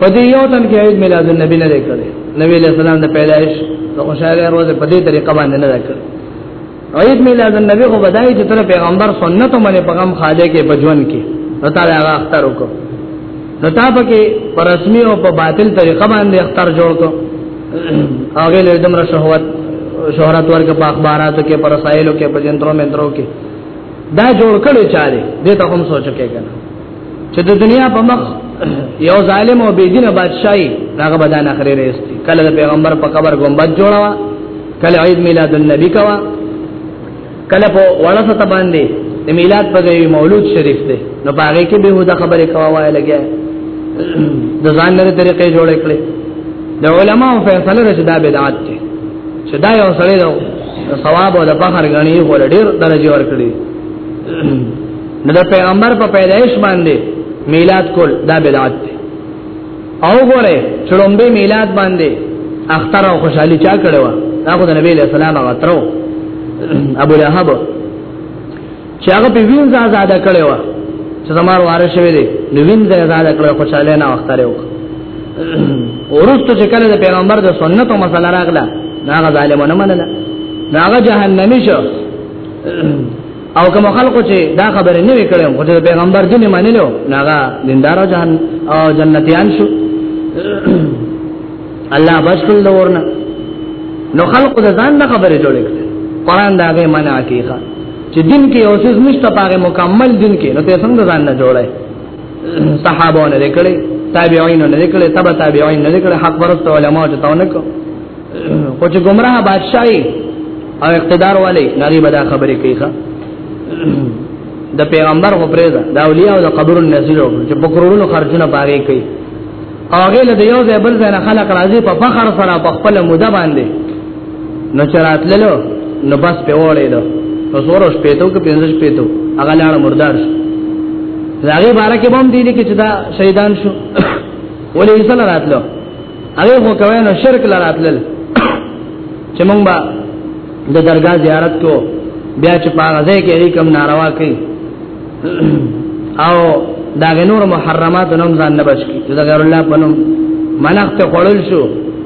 په دې یو تن کې عید میلاد النبی نه کړي نبی له سلام د پیدائش د خوشاله روزه په دې طریقه باندې نه کړي عید میلاد النبی خو بدای چې تر پیغمبر سنت باندې پیغام خاله کې بجون کې نو تعالی هغه اختر وکړو نو تا پکې پر رسمي او په باطل طریقه باندې اختر جوړ کړو هغه له دمر شهوت شهرت ورکه په اخباراتو کې پر رسایلو کې په جنترو منترو کې دا جوړ کړي چاره دې ته هم سوچ کې کنه چې د دنیا په مخ یو ظالم او بيدینه بادشاہي هغه بدن اخري رستی کله د پیغمبر په قبر ګمبد جوړاوه کله عید میلاد النبی کوا کله په ورسه ته باندې د میلاد په ځای مولود شریف دی نو باغې کې به هدا خبره کوا وای لګیا د ځان لري طریقې جوړ کړې د علماو فیصله رسې دا بدعت دی چې دا یو سړی د ثواب او د فخر غنی غوړ ډیر درجه ور کړی نو د پیغمبر په پیدایش باندې میلاد کول دا بدعت دی او ګوره چړمبه میلاد باندې اختر او خوشحالي چا کړو دا خو د نبی له سلام غترو ابو لهب چې هغه په وینځ آزاد کړو چې زمار واره شوی دی نو وینځ آزاد کړو خوشاله نه وخت لري ورستو چې کله د پیغمبر د سنتو مسله راغله ناغه ظالمونه منله ناغه جهنمی شو او کوم خلکو چې دا خبره نه وکړم خو د پیغمبر دین منلو ناغه دیندار او جهان او جنتیان شو الله بشکل دورنا نو خلکو د ځان نه خبره جوړه کړه قران دا به منع کیخه چې دین کې او څه نشته پاره مکمل دین کې نو ته څنګه ځان نه جوړه صحابه نه لیکلې تابعین نه لیکلې تبع تابعین نه لیکلې حق ورسته علماء ته تاونه کو خو چې گمراه بادشاہي او اقتدار والے نغي بدا خبرې کوي ښا د پیغمبر خو پرېزه د اولیاء او د قبر النزیل چې په کرونو خرجونه باغې کوي هغه له یو ځای بل ځای خلک راځي په فخر سره په خپل موده باندې نو چراتللو نو بس په وړې دو نو سورو شپېتو کې پنځه شپېتو هغه لاړ مردار شو زاغي بارکه بم دي دي چې دا شهیدان شو ولې سره راتلو هغه خو کوي نو شرک لراتل چې مونږ به د درگاه زیارت کو بیا چې پاغه ځای کې ری کوم ناروا کوي او دا غنور محرمات نوم ځان نه بچ کی دا غیر الله پنوم منخت خړل شو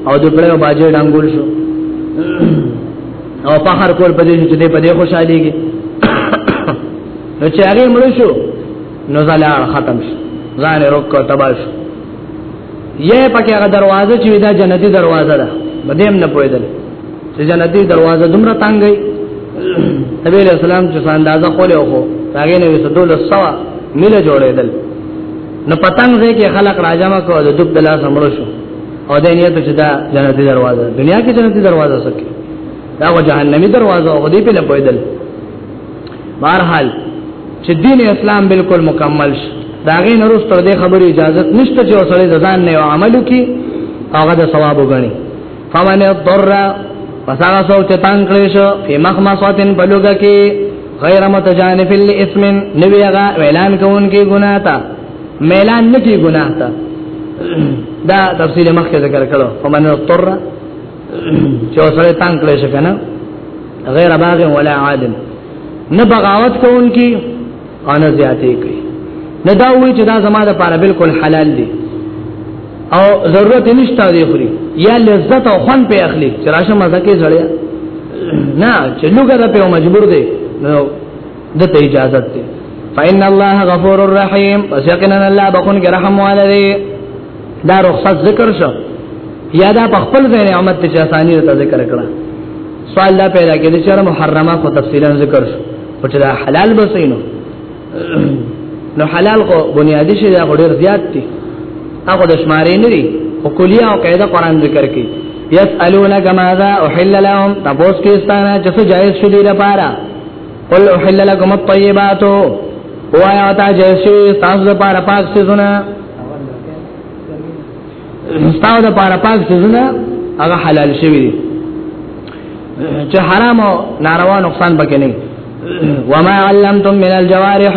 او د پړو باجې ډنګول شو او فخر کول پدې چې دې پدې خوشاليږي نو چې هغه مړ شو نو زلال ختم شو ځان روک کو تباش یې پکې هغه دروازه چې دا جنتی دروازه ده بدیم نه پویدل چې جنتی دروازه دومره تنګي نبی علیہ السلام چې اندازه خولې وو هغه نه وسدول سوا مل جوړېدل نو پتنګ دې کې خلق راجم کو د دوب دلا سمړ شو او د نیت چې دا جنتی دروازه دنیا کې جنتی دروازه سکه دا و جهنمی دروازه او دې په نه پویدل بهرحال چې دین اسلام بالکل مکمل شي دا غي نورسته د خبرې اجازه نشته چې وسړي ځان نه عملو کې هغه د ثواب وګڼي فمن الضر فساغه سو چې تنگ کړی شو په مخمصاتن بلوګه کې غیر متجانف الاثم نبی هغه اعلان کوونکی ګناه تا اعلان نکی ګناه تا دا تفصیل مخکې ذکر کړو فمن الضر چې سره تنگ کړی شي کنه غیر باغ ولا عادم نه بغاوت کوونکی او نه زیاتې کوي نه دا وی چې دا زما د پاره بالکل حلال دي او ضرورت نشته دی خوري یا لذت او خون په اخلي چې راشه مزه کې زړیا نه چې لوګه دا په مجبور دی نو د ته اجازه ده فإن الله غفور رحيم پس یقینا الله بخون کې رحم والده دا رخصت ذکر شو یا دا په خپل ځای نعمت ته اسانی ته ذکر کړه سوال دا پیدا کېږي چې محرمه خو تفصیلا ذکر شو او چې دا حلال به سینو نو حلال خو بنیادی شی دا ډیر زیات دي هغه د شمارې نه دي او کلیه او قاعده قران ذکر کوي یسالونک ماذا احل لهم تبوس کې ستانه چې څه جایز شې دی لپاره قل احل لكم الطيبات وایا تا جایز شې تاسو لپاره پاک څه ستاسو د پاره پاک سيزونه هغه حلال شوی دي چې حرام او ناروا نقصان پکې نه وما علمتم من الجوارح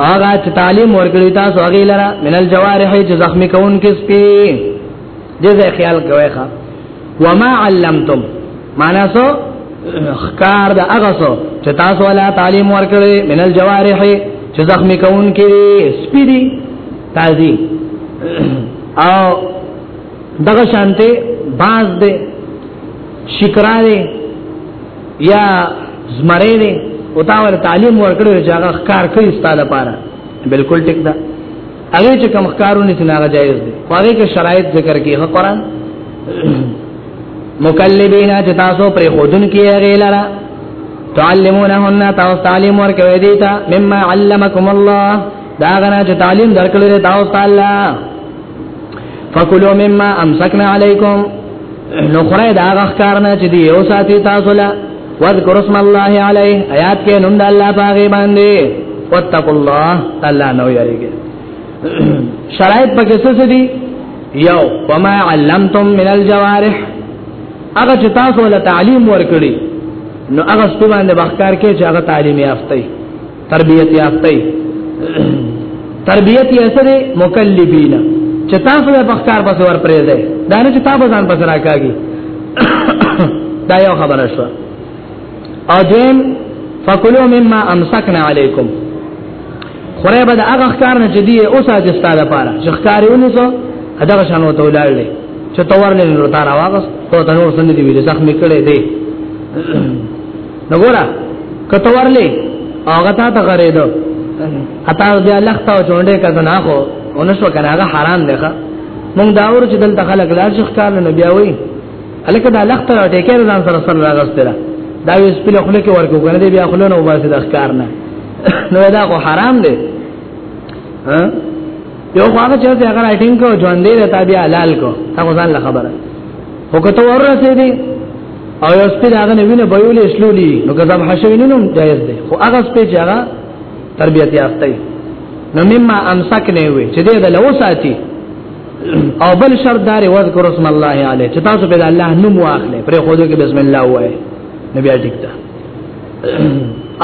هغه چې تعلیم ورکړی تاسو هغه لره من الجوارح چې زخمی کون کې سپي دې ځای خیال کوي ښا وما علمتم معنا سو خکار د هغه سو چې تاسو ولا تعلیم ورکړي من الجوارح چې زخمی کون کې سپی دي تازي او دغه شانته باز دې شکرا دې یا زمره دې او تا ور تعلیم ورکړي چې هغه خکار کوي ستاده پاره بالکل ټیک ده هغه چې کوم ښکارونه چې ناغه جایز دي خو هغه کې شرایط ذکر کیږي هغه قران مکلبینا چې تاسو پر خودن کې هغه لاره تعلمونهن تاسو تعلیم ورکوي دي تا مما علمکم الله دا غنا چې تعلیم درکړل تاسو تعالی فکلوا مما امسکنا علیکم نو خره دا غخکار نه چې دی یو ساتي تاسو لا واذکر اسم الله علیه آیات کې نوم د الله پاګې باندې واتقوا الله الله نو یریږي شرایط پکې څه دي یو وما علمتم من الجوارح هغه چې تاسو له تعلیم ورکړي نو هغه ستو باندې بخکار کې چې هغه تعلیم یافته تربیت یافته تربیت یې سره مکلفین چې تاسو له بخکار پس ور پرې ده دا نه چې تاسو ځان پس راکاږي دا یو خبره شو او دین فکلوا مما امسکنا علیکم خره به د هغه ښکار نه چې دی اوس اج ستاده پاره چې ښکاری ونیسو هغه شان وته ولاړلې چې تور نه نور تار واغس ته نور سند دی ویل زخم کړي دی نو ګورا کته ورلې هغه تا ته غرې دو اته دې الله تا چونډه کزه نه خو اونشو کنه هغه حرام دی ښا مونږ دا ور چې دلته خلک لا شیخ کار نه بیا وای الکه دا لخت را ټیکر ځان سره سره راغستره دا ویس په خپل کې ورکو کنه دې بیا خلونه وباسي د ښکار نه نو دا خو حرام دی ها یو خو هغه چې هغه راټینګ کو ژوند دې ته بیا حلال کو هغه ځان له خبره وکته ورسې دي او یو سپی داغه نه وینه بویولې شلولې نو که ذبح شوی نه نوم جایز دی خو هغه سپی چې هغه تربیت یافته دی نو مما امسک نه وي چې دې د لو ساتي او بل شرط دار وذکر اسم الله علیه چې تاسو به الله نوم واخلې پر خو دې کې بسم الله وایي نبی اټیک تا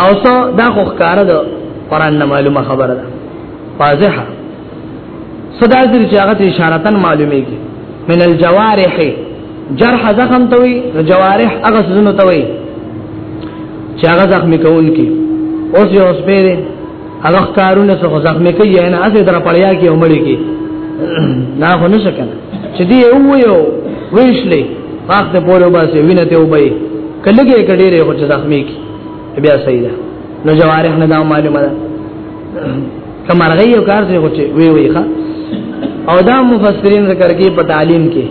او څو دا خو ښکار ده قران نه معلومه خبره ده واضحه صدا ذری چې هغه اشارتن معلومیږي من الجوارح جرح زخم توي جوارح هغه سونه توي چې هغه زخمی کول کی اوس یو اوس پیره هغه کارونه څه زخمی کوي نه اسې در پړیا کې عمرې کې نه خو نه شکل چې دی یو یو ویشلې وخت پورو باسي وینې ته وبې کله کې کډېره خو زخمی کی بیا صحیح ده نو جوارح نه دا معلومه ده کمرغه یو کار دی غوچه وی وی ښا او دا مفسرین ذکر کوي په تعلیم کې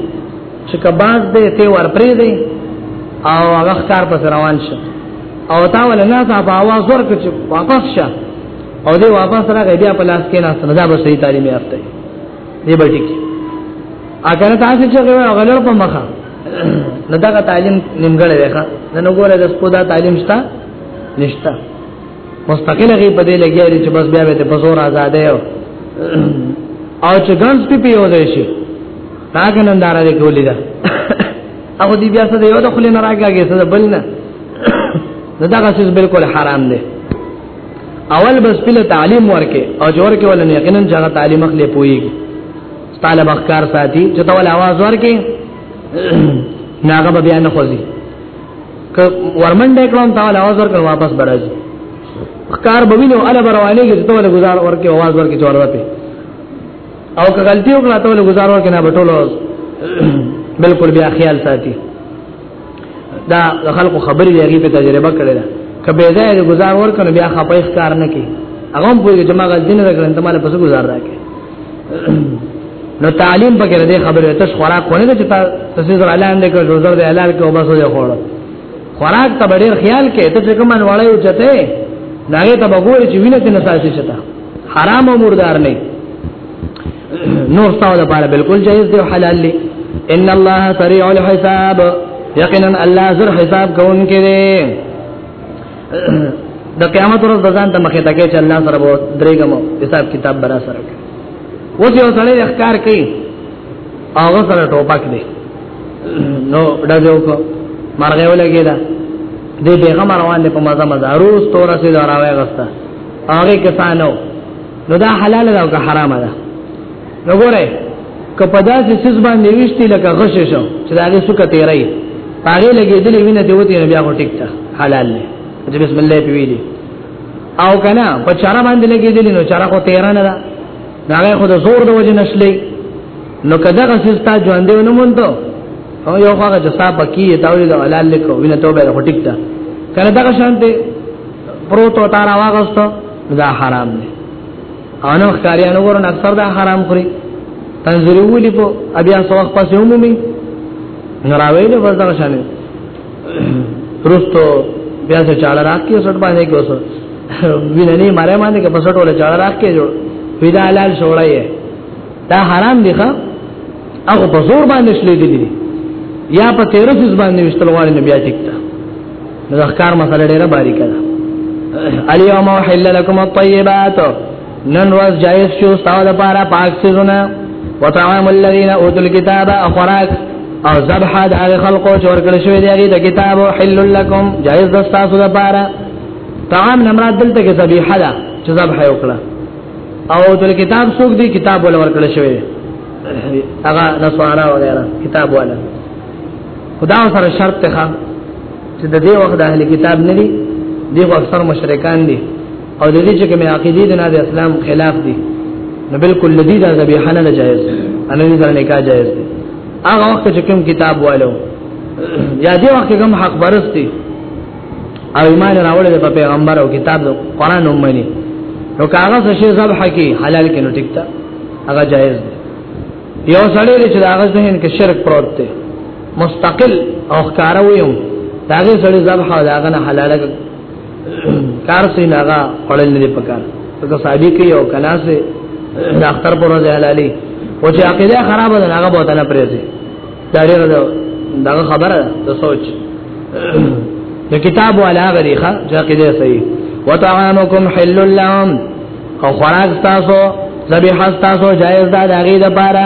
چې کباز دې ته ورپرې دی او هغه کار په روان شه او تا ول نه تا په आवाज ورکړ چې واپس شه او دې واپس راغی بیا په لاس کې نه سندا به صحیح تعلیم یافته دی به ټیک اګر تاسو چې غلړ په مخه نو دا تعلیم نیمګړی دی ښا نن وګوره د سپودا تعلیم شته نشته مستقل غي په دې لګیا دي چې بس بیا به په زور آزاد یو او چې ګنس په پیو دی شي تاګه نن دارا دې کولی دا او دې بیا څه دی یو د خلې نه راګاږي څه بل نه دا هغه څه بالکل حرام دی اول بس پله تعلیم ورکه او جوړ کې ولنه یقینا چې هغه تعلیم خپل پويږي طالب اخکار ساتي چې دا ول आवाज ورکه ناغه به بیان خوځي که ورمنډه کړم تا له اوزر کړ واپس برازي خکار به وینو الا بروانه کې ته له گزار ورکه आवाज ورکه چور وته او که غلطي وکړه ته له گزار ورکه نه بټولو بالکل بیا خیال ساتي دا خلکو خبرې دی هغه په تجربه کړل که به ځای له گزار ورکه بیا خپای خکار نه کې هغه په جماعت دین راکړم ته مال پس گزار راکې نو تعلیم پکې نه دی خبره ته خوراک ونه نه چې تاسو زر اعلان دې کړو زر دې اعلان کې وباسو یې خوړو خوراک ته ډېر خیال کې ته چې کومن وړای او چته داګه ته وګوري چې وینې نه ساتي چته حرام او مردار نه نور تاسو لپاره بالکل جایز دی او حلال دی ان الله سریع الحساب یقینا الله زر حساب کوونکی دی د قیامت ورځ ځان ته مخه تکي چې الله سره وو درېګمو حساب کتاب برا سره اوس یو سړی اخکار کوي هغه سره ټوپک دی نو ډزو کو مرغه ولګی دا دې بیغه روان دي په مزه مزه روز تور سي دا راوي غستا هغه کسانو نو دا حلال ده او حرام ده نو ګوره که په داسې سیس باندې وشتي لکه غش شو چې دا هغه سکه تیرای هغه لګېدلې وینه دی وتی بیا غو ټیک ته حلال دی چې بسم الله په ویلي او کنه په چارا باندې لګېدلې نو چارا خو تیرا نه ده دا هغه خو د زور د وجه نشلې نو کدا غس ستا ژوند دی نو مونته او یو هغه چې صاحب کی دا ویل حلال لیکو وینه توبه غو ټیک ته کنه دا شانته پروت او تارا واغستو دا حرام دی انا ښکاریانو ورن اکثر دا حرام خوري تنظری ولي په ابیا سوخ پسې عمومي نراوي له وځه شانه پرستو بیا څه چاله راکې سټ باندې کې وسو ویننی ماره باندې کې پسټ ولا چاله راکې جوړ ودا حلال شوړای دا حرام دي ښا هغه په زور باندې شلې دي یا په 13 باندې وشتلوال نه بیا ټیک نو د ښکار مسله ډیره باریکه ده الیوم وحل لكم الطيبات نن ورځ جایز شو تاسو لپاره پاک سيزونه وطعام الذين اوتوا الكتاب اخراج او ذبح د هغه خلقو چې ورکړ شوی دی د کتاب حل لكم جایز ده تاسو لپاره طعام نمراد دلته کې ذبیحه ده چې ذبح یې وکړه او د کتاب څوک دی کتاب ول ورکړ شوی هغه نسوارا وغیرہ کتاب والا خدا سره شرط ته چې د دې وخت د اهل کتاب نه دي دی خو اکثر مشرکان دي او د دې چې کوم عقیده د نه اسلام خلاف دي نو بالکل لدی دا ذبیحه نه جایز ان دې سره نکاح جایز دي هغه وخت چې کوم کتاب والو یا دې وخت کوم حق برستی او ایمان راوړل د پیغمبر او کتاب د قران هم مني نو کاغه څه شی ذبح کی حلال کینو ټیک تا هغه جایز دی یو سړی چې هغه ذهن کې شرک پروت دی مستقل او ښکارا ویم داغه سړی ذبح او داغه نه حلال کار سي ناغا خړل نه پکار ته صاحب کې یو کنا سي داختر پر ورځ حلالي او چې عقیده خراب ده هغه بہت نه پریږي دا ډېر دا خبره ده سوچ د کتاب والا غریخه چې عقیده صحیح وطعامکم حل لهم او خوراک تاسو ذبیح تاسو جائز ده دغه لپاره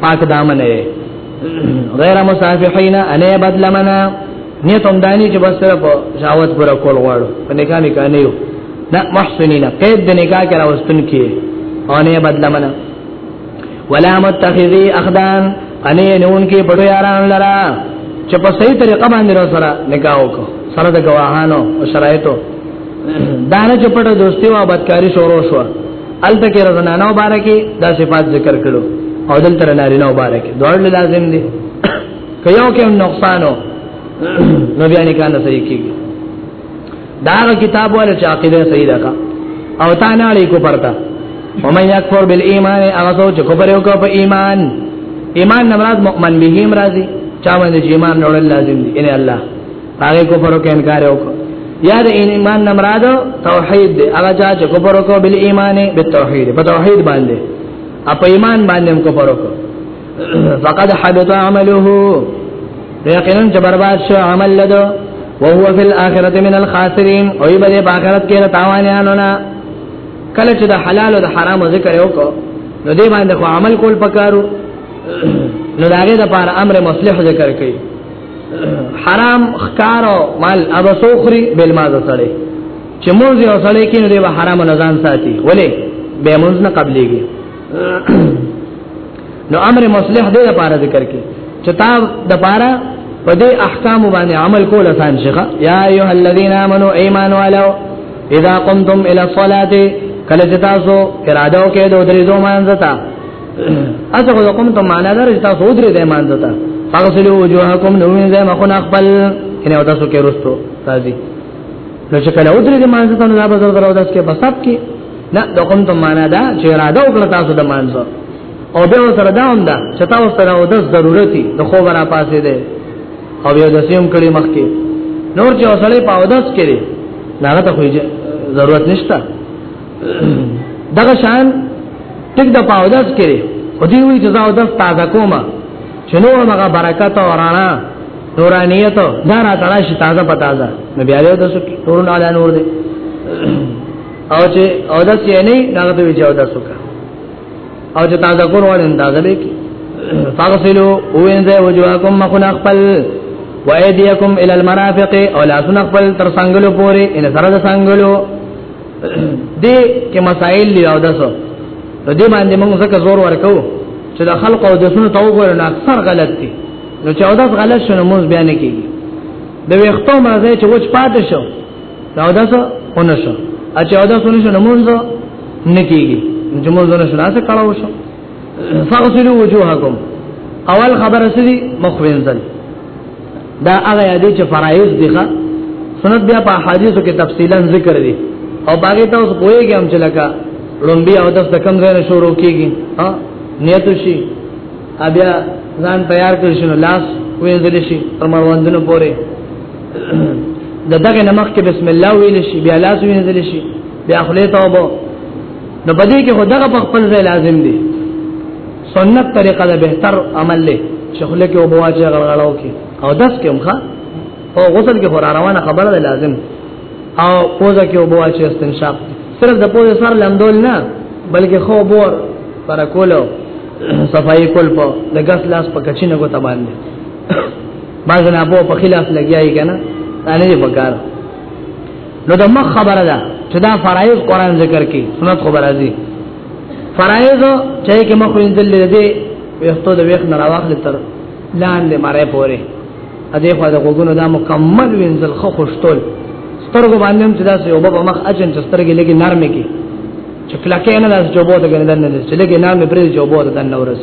پاک دامن اے غیر مصافحین انے بدلمنا نیت هم دانی چې بس سره په شاوت پر کول غواړو په نکاح نکاح نه یو نه محسنین قید د نکاح کرا واستون کې او نه بدلمنه ولا متخذی اخدان انې نون کې بډو یاران لرا چې په صحیح طریقه باندې سره نکاح وکړو سره د گواهانو او شرایطو دانه چې پټه دوستي او بدکاری شروع شو الته کې رزنانه مبارکي دا صفات ذکر کړو او دلته نارینه مبارکي دوړ لازم دي که یو کې نقصانو نو بیا نه کانه صحیح کیږي دا کتاب ولا چې عقیده صحیح ده او تا نه اړې کو پرتا ومن یکفر بالایمان هغه څوک چې کفر وکړ په ایمان ایمان نمراد مؤمن به هم راضي چا باندې ایمان نور لازم دي ان الله هغه کو پرو کې انکار وکړ یا د ایمان نه مراد توحید دی هغه چا چې کفر وکړ بل ایمان به توحید په توحید باندې اپ ایمان باندې کفر وکړ فقد حبط عمله یقینا چې برباد شو عمل لدو وهو فی الاخرته من الخاسرین او یې به په آخرت کې تاوانیانو نه کله چې د حلال او د حرام ذکر وکړو نو دې باندې خو عمل کول پکارو نو داګه د پاره امر مصلح ذکر کړي حرام خکارو مال ابا سوخری بل ما زړی چې مونږ یو سړی کې نو دی به حرام نه ځان ساتي ولې به مونږ نه قبليږي نو امر مصلح دې لپاره ذکر کې چې تا د لپاره په دې احکام باندې عمل کول آسان شي یا ایه الذین آمنو ایمان والو اذا قمتم الى الصلاه کله چې تاسو اراده وکړئ د درې دوه مانځه اته کو کوم ته معنا دار چې تاسو درې د ایمان دته فاغسلوا وجوهکم نو وینځه مخونه خپل کنه او تاسو کې رستو راځي نو چې کله ودرې د مانځه ته نه بازار درو داس کې بساب کې نه د کوم ته معنا ده چې اراده وکړه تاسو د مانځه او به سره دا هم ده چې تاسو سره او د ضرورتي د خو برا پاسې ده او یو د سیم کړي مخ کې نور چې اوسړې پاوداس کې نه هغه ته خو ضرورت نشته دغه شان ټیک د پاوداس کړي او دی وی جزاء د تازه کومه چلو هغه برکت او رانا نورانیت دا را تړا شي تازه په تازه نو بیا له تاسو ټول نه اعلان ور دي او چې او د سې نه هغه ته ویجو د سوکا او چې تازه کول وړ اندازه به کی فاغسلوا وینځه وجوهکم مخنا خپل وایدیکم الی المرافق او لا سنخپل تر څنګلو پوری ان سره د څنګلو دې کې مسائل دی او داسو د دې باندې موږ زکه زور ورکو چې د خلق او د سنو تو ګورن اکثر غلط دي نو چې او داس غلط شنو موږ بیان کیږي د ویختو مرزه چې وچ پات شو دا او داسو ونه شو اچھا او داسو نه شنو موږ نه کیږي چې موږ نه شنو څه کړو شو فاغسلوا وجوهکم اول خبر سری مخ وینځل دا هغه یادې چې فرایض دي ښا سنت بیا په حدیثو کې تفصیلا ذکر دي او باقي تاسو پوهیږئ هم چې لکه لومبي او د کم ځای نه شروع کیږي ها نیت شي بیا ځان تیار کړی شنو لاس وینځل شي تر مروندنو پورې د دغه نمخ کې بسم الله ویل شي بیا لاس وینځل شي بیا خپل توبه نو بده کې خدغه په خپل ځای لازم دی سنت طریقه ده بهتر عمل له شغله کې او بواجه غړغړاو کې او داس کې مخه او غسل کې خورا روانه خبره ده لازم او پوزه کې او بواجه استنشاق صرف د پوزه سر لمدول نه بلکې خو بور پر کولو صفائی کول په د غس لاس په کچینه کو تبان دي باز نه په خلاف لګیای کنه نه نه پکاره نو د مخ خبره ده چې دا فرایض قران ذکر کی سنت خو برازي فرایض چې کې مخ وینځل دي وختو د وخت نه راوخل تر لاندې مارې پورې ا دې خو د غوګونو دا مکمل وینځل خو خوشتول سترګو باندې هم چې دا یو په مخ اچن چې سترګې لګي نرمې کی چې کلکې نه داس جوبو ته ګندن نه چې لګي نرمې پرې جوبو ته دن نورس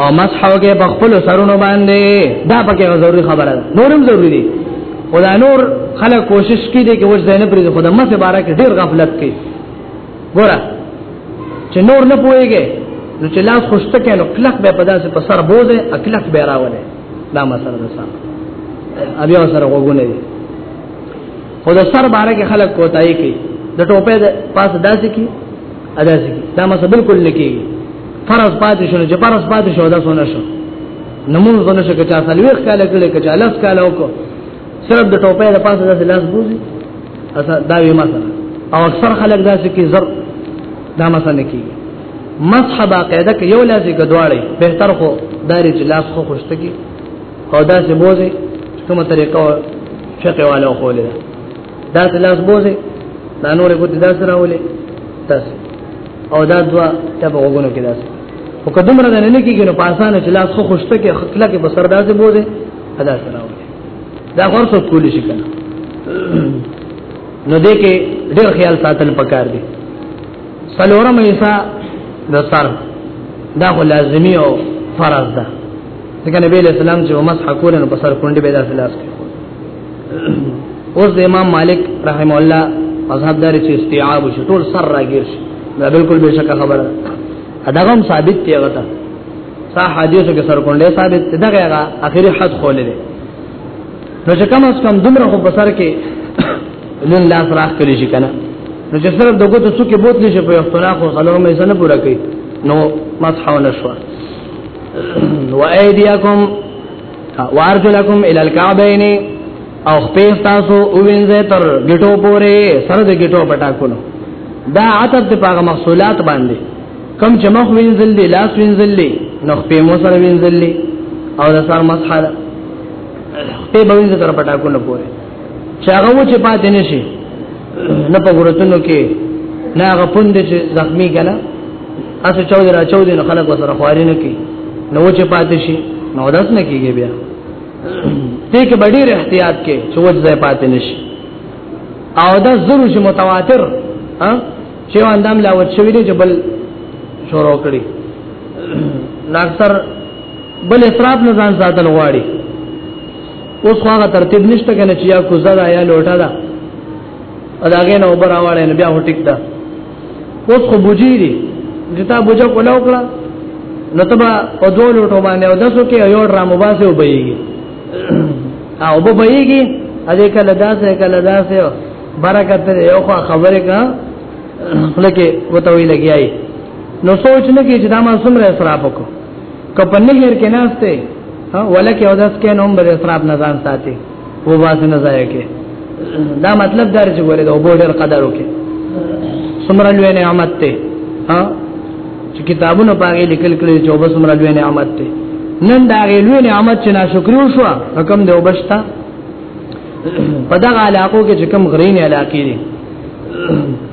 او مسحو کې په خپل سرونو باندې دا پکې ضروري خبره ده نورم ضروري دي خدا نور خلک کوشش کوي چې وځ نه پرې خدا مې بارک ډیر غفلت کوي ګوره چې نور نه پويږي نو چې لاس خوشته کینو کلک به پدا سه په سر بوزه اکلک به راولې دا مسله ده صاحب ابي سره وګونه دي خدا سر بارک خلک کوتای کوي د ټوپه پاس داسې کی ادا سي دا مسله بالکل نه کیږي فرض پاتې شو چې فرض پاتې شو دا سونه شو نمون غنه شو چې تاسو لوي خیال کړل چې الله تعالی وکړو صرف د ټوپې د پاسه د لاس بوزي اصل دا وی مثلا او اکثر خلک دا چې کی زر دا مثلا نه کیږي مسح باقاعده کې یو لاسي کډواړي به تر خو داري چې لاس خو خوشته کی او دا چې بوزي کومه طریقه فقه والو خو له دا لاس بوزه دا نور ګوت دا سره ولې تاس او دا دوا ته وګونو کې داس او کدوم را نه نه کیږي نو په اسانه چې لاس خو خوشته کې خپل کې بسر داسې بوزه ادا سره ولې دا غور څه کولی شي کنه نو دې کې ډېر خیال ساتل پکار دي سلورم ایسا د سر دا خو لازمی او فرض ده ځکه نبی له سلام چې مسح کول نو په سر کونډې به داسې لاس کې اوس د امام مالک رحم الله مذهب دار چې استيعاب شو ټول سر راګیر شي دا بالکل به شک خبره دا هم ثابت دی هغه ته صح حدیثو کې سر کونډه ثابت دی دغه هغه اخري حد خولې دی نو چې کم از کم دومره خو بسر کې لن لاس راخ کړی شي کنه نو چې سره دغه ته څوک بوتلی شي په اختلاف او سلام مې سره پورا کوي نو مسحونه شو وایدیکم وارجلکم ال الکعبین او خپیس تاسو اوینځه تر ګټو پورې سره د ګټو پټا کولو دا عتب د پاغه محصولات باندې کم چې مخ وینځل دي لاس وینځل دي نو خپې مو سره وینځل دي او د سر مسحه خپې به وینځه تر پټا کولو پورې چې هغه و چې پاتې نشي نه په ګورتنو کې نه هغه پوند چې زخمی کله اسه چاو درا چاو دین خلک وسره خواري نه کی نو چې پاتې شي نو داس نه کیږي بیا دې کې ډېر احتیاط کې چې وځه پاتې نشي او دا ضرور چې متواتر ها چې اندام لا وچوي دي جبل شروع کړی ناکثر بل اسراف نه ځان ساتل غواړي اوس خو هغه ترتیب نشته کنه چې یا کوزه دا یا لوټه دا اداګه نه اوپر راوړل نه بیا هټیک دا اوس خو بوجي دي جتا بوجا کولا وکړه نو تبا په دوه لوټو باندې او داسو کې یو ډرام وباسه وبېږي او وبېږي ا دې کله داسه کله داسه برکت دې یو خو خبره کا لکه وته وی لګیای نو سوچ نه کې چې دا ما سمره اسراف وکړو کپن نهر کې ناشته ولکه او داس کې نوم بر اسراف نه ځان ساتي و باز نه ځای کې دا مطلب دار چې ګوره دا وبډر قدر وکي سمره لوی نعمت ته ها چې کتابونو پاګه لیکل کړي چې وبس سمره لوی نعمت ته نن دا لوی نعمت چې ناشکر شو حکم دی وبشتا په دغه علاقو کې چې کوم غرین علاقې دي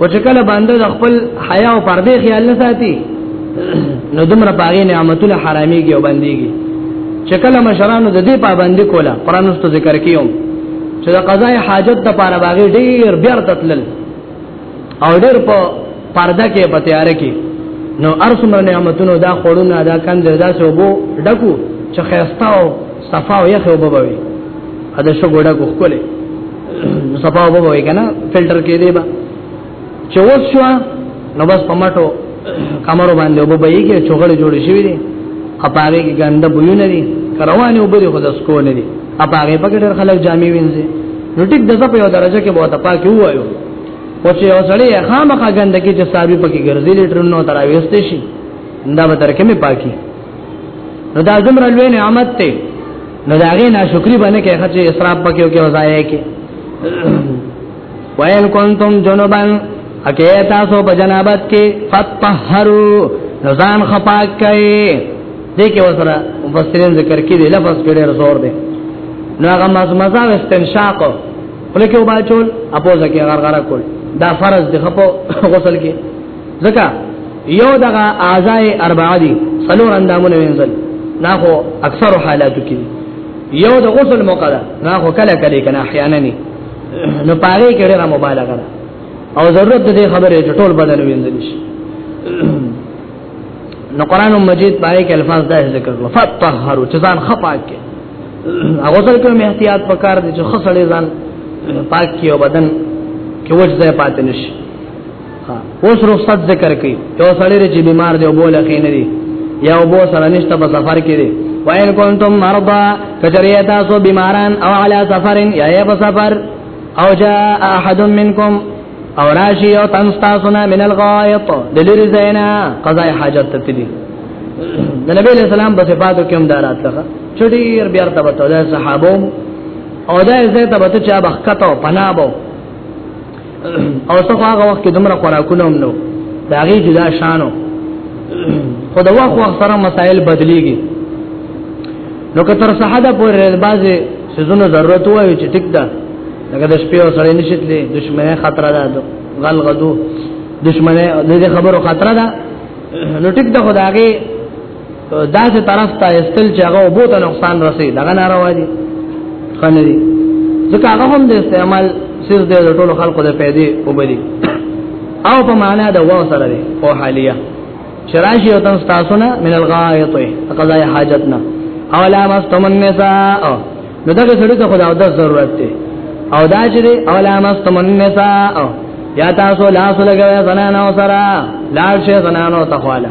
او چې کله باندې د خپل حیا او پردې خیال نه ساتي نو دمر پاغي نعمتونه حراميږي او باندېږي چې کله مشرانو د دې پابندي کوله قران است ذکر کیوم چې د قضای حاجت د پاره باغې ډیر بیر تتلل او ډیر په پرده کې په تیار کې نو ارسمر نعمتونو دا خورونه دا کند دا سوبو ډکو چې خيستاو صفاو یې خو بوبوي اده شو ګډه کو کوله صفا وبو وای کنه فلټر کې دی با چې اوس شو نو بس پمټو کمرو باندې وبو بای کې چوغړې جوړې شوې دي اپاره کې ګنده بوونه دي روانه وبو دي خداس کو نه دي اپاره په ګډر خلک جامې وینځي نو ټیک دغه په یو درجه کې بہت پاک وایو او چې یو سړی خامخا ګندګي چې صاحب پکې ګرځي لیټرونو تراويست شي دا به ترکه مې پاکي نو دا زمره لوی نعمت ته نو دا غي ناشکری باندې کې خچې اسراف پکې او کې وځای کې وَإِن كُنتُمْ جُنُبًا اکه تاسو په جنابت کې فتطهروا ځان خپاک کئ دغه وسره مفسرین ذکر کړي لفظ کړي رسول دی نو هغه مزمزه او استنشاق ولکه وباچول اپوزه کې غرغره کول دا فرض دی خپو غسل کې ځکه یو دغه اعضاء اربعه دي څلور اندامونه وینځل نه خو اکثر حالاتو کې یو د غسل موقع ده نه خو کله کله کنه احیانا نه نو پاره کې ډېره مبالغه ده او ضرورت دې خبره چې ټول بدن وینځل شي نو قران مجید پاره کې الفاظ دا ذکر کړو فتطهروا چې ځان خپاک کې غسل کې مې احتیاط وکړ دي چې خسړې ځان پاک کې او بدن کې وځي پاتې نشي اوس رخصت ذکر کوي یو سړی چې بیمار دی او بوله کې نه دی یا وبو سره نشته په سفر کې دی وان کنتم مرضى کجریه تاسو بیماران او علی سفر یا یا په سفر او جاء احد منکم او راشی او تنستاسونا من الغایط دلیر زینا قضای حاجت تتلی د نبی علیہ السلام په صفاتو کې هم دارات لغه چډیر بیا ته وته د صحابو او دا زه ته وته چا بخکته پنابو او څو هغه وخت کې دمر خوراکونه هم نو دا غي جدا شانو خو دا وخت وخت سره مسائل بدليږي نو که تر صحابه پورې بعضي سيزونو ضرورت وایي چې ټیک ده لکه د شپې او سړې نشتلې دشمنه خطر ده غل غدو دشمنه د خبرو خطر ده نو ټیک ده خدای دا چې طرف ته استل چې هغه وبو ته نقصان رسي دا نه راوړي خنه دي ځکه هغه هم د استعمال سیس د ټولو خلکو د پیدې وبدي او په معنا د واو سره دی او حالیه شراشی او تن تاسو نه من الغایط قضای حاجت نه او لا مستم النساء نو دغه سړي ته خدای د ضرورت دی او دا چې دی او لا مستم النساء یا تاسو لاس لګوي زنانو سره لاړ شي زنانو ته خواله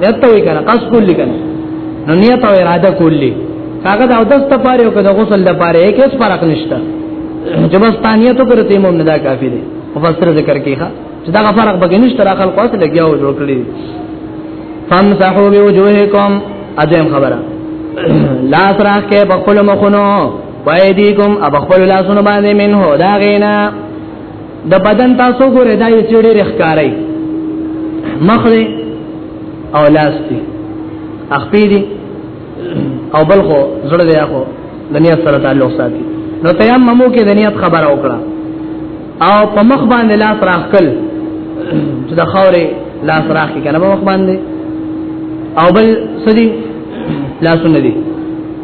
نیت ته وی کنه قصد کولی کنه نو نیت او اراده کولی هغه د اودس ته پاره او د غسل د پاره یې هیڅ فرق نشته چې بس ثانیه تو کرته مو نه دا کافی دی مفسر ذکر کیخه چې دا فرق بګی نشته را خلق اوس لګیا و جوړ کړی فامسحوا بوجوهکم اځم خبره لا سراخ کې بخل مخونو وایدیکم ابخل لاسونو باندې منه دا غینا د بدن تاسو ګورې دا یې چړې رخکاري مخ دې او لاس دې اخپې دې او بل خو زړه دې اخو د نیت سره تعلق ساتي نو تیممو کې د نیت خبره وکړه او په مخ باندې لاس راخل چې د خاورې لاس راخې کنه په مخ باندې او بل سدي لاسونه دي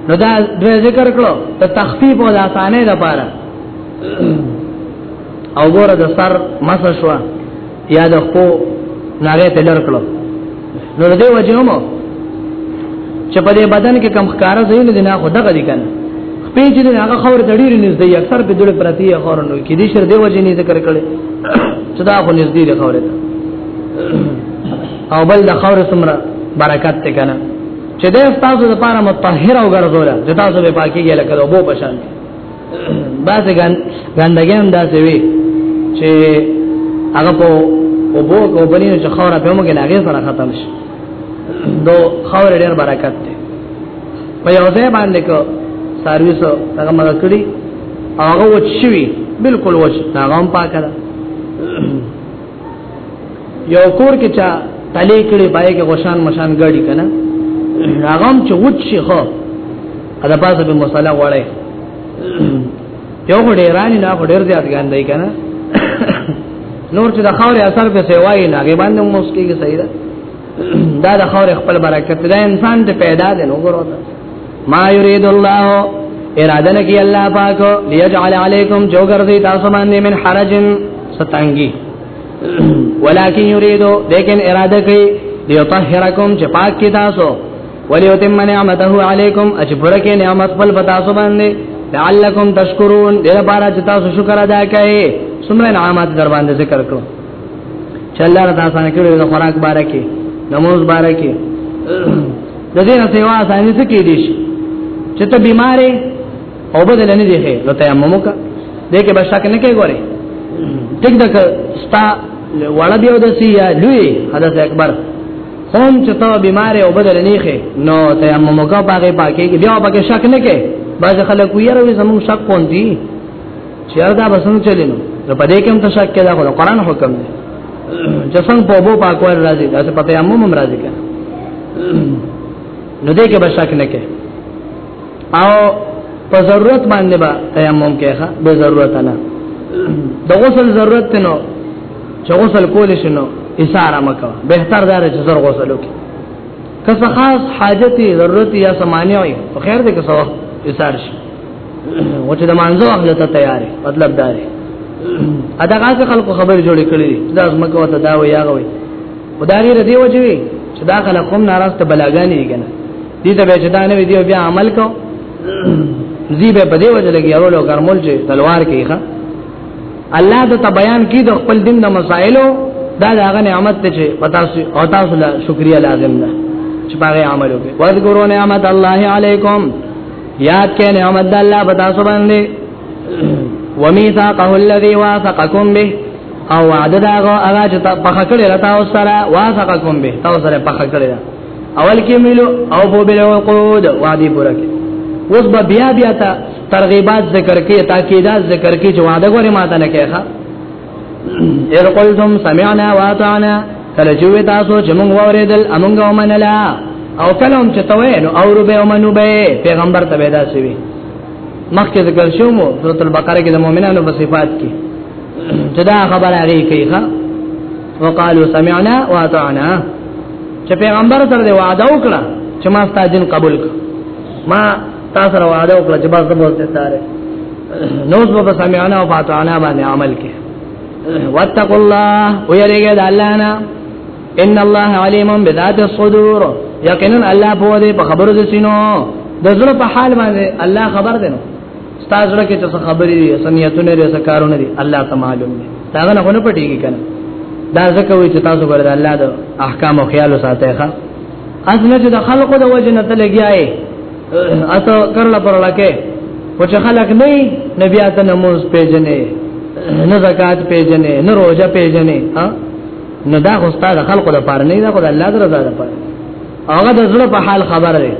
نو دا دوی ذکر کړو ته تخفیف او د اسانه لپاره او ګوره د سر مس شو یا د خو ناغه ته لر کړو نو دې وجه مو چې په دې بدن کې کم ښکارا زین دي نه خو دغه دي کنه خپې چې نه هغه خور د ډیر نږدې اکثر په دړه پرتی یا خور نو کې دې شر دې وجه نه ذکر کړي چې دا خو نږدې دي خور ته او بل د خور سمره برکت ته کنه چې دې تاسو لپاره مطهر او ګرځوله چې تاسو به پاکي ګل کړو بو بشان بعضې ګندګې هم داسې وي چې هغه په اوبو کې اوبه نه چې خاوره په موږ کې لاغې سره ختم شي دو خاورې ډېر برکت دی په یو ځای باندې کو سرویس هغه مګه کړی هغه وچوي بالکل وچ هغه هم پاکه ده یو کور کې چا تلې کړي پای کې غشان مشان غړي کنه هغه هم چې وڅ شي خو دا پاسه به مصالح وړي یو ډیر رانی نه ډیر زیات ګاندای کنه نور چې د خاورې اثر په سیوای نه غي باندې موسکیږي صحیح ده دا د خاورې خپل برکت ده انسان ته پیدا ده نو ګورو ما يريد الله اراده نکی الله پاک ليجعل عليكم جوګر دی تاسو باندې من حرج ستانګي ولكن يريد لیکن اراده کوي ليطهركم چې پاک کی تاسو وليتم نعمته عليكم اجبر کې نعمت خپل تاسو باندې لعلكم تشکرون دې لپاره چې تاسو شکر ادا کړئ سمره نعمت در باندې ذکر کړو چې الله را تاسو نه کړو د خوراک باره کې د موز باره کې د دې نه سیوا اسانه څه کې دي چې ته بیمارې او بدل نه دی نو تیمم وکړه دې کې به شک نه کې ګوري ټیک دک ستا وړه دیو د سی یا لوی حدث اکبر هم چې ته بیمارې او بدل نه ښه نو تیمم وکړه پاګه پاکي کې بیا پاکه شک نه کې باز خلک ویره وي زموږ شک کون دي چیر دا بسنګ چلینو نو په دې کې هم تشک کې دا خو قرآن حکم دی چې څنګه په بو پاکوال راځي دا څه پته هم هم راځي کنه نو دې کې به شک نه کې او په ضرورت باندې به تیمم کې ښه به ضرورت نه د غسل ضرورت نو چې غسل کول شي نو اشاره مکو بهتر دار چې زر غسل وکړي که خاص حاجتي ضرورت یا سمانه وي خو خیر دې که څه وخت اشاره شي و چې د مانزو اهل ته تیارې مطلب دا دی ادا غاز خلکو خبر جوړ کړی دا زمکه وته دا وی هغه وی خدای دې دی وجوي چې دا خلک هم ناراسته بلاګانی دي کنه دې ته به چې دا نه دی بیا عمل کو زی به په دې وجه لګي اورلو ګرمول چې تلوار کې ښه الله د بیان کی د خپل دین د مسائلو دا د هغه نعمت ته چې پتا سو او تاسو له شکریا لازم ده چې باغې عمل وکړي واذکروا نعمت الله علیکم یاد کړئ نعمت د الله په تاسو باندې ومیثاقه الذی واثقکم به او وعده دا غو هغه چې په خکړه را تاسو سره واثقکم به تاسو سره په خکړه اول کې ملو او په بل عقود وعده پوره کې اوس به بیا بیا ته ترغیبات ذکر کې تاکیدات ذکر کې چې وعده غوړي ماته نه کېخه اذ قلتم سمعنا واطعنا کله چې وې تاسو چې موږ وریدل امنګ ومنلا او کله هم چې توې نو او ربه ومنو به پیغمبر ته ودا شوی مخکې ذکر شو مو سورۃ البقره کې د مؤمنانو په صفات کې چې دا خبره هغه کوي ښا وقالوا سمعنا واطعنا چې پیغمبر سره وعده وکړه چې ما ستاسو دین قبول کړ ما تاسو را وعده وکړه چې بس د مو زندار نو زه به سمعنا او فاطعنا باندې عمل کې واتقوا الله ويرګه د الله نه ان الله عليم بذات الصدور یقینا الله په دې په خبرو د سينو د زړه په حال باندې الله خبر دی نو ستاسو سره کې څه خبرې دي سنیتونه لري څه کارونه دي الله ته معلوم دي دا نه غو نه پټيږي کنه دا ځکه وي چې تاسو ګره الله د احکام او خیال ساتي ښا اصل چې د خلقو د وجه نه تلګیاي اته کرلا پر لکه او چې خلک نه نبی اته نماز پیژنې نه زکات پیژنې نه روزه پیژنې ها نو دا خو ستاسو خلکو د پاره نه دا خو د الله د رضا لپاره هغه د زړه په حال خبر دی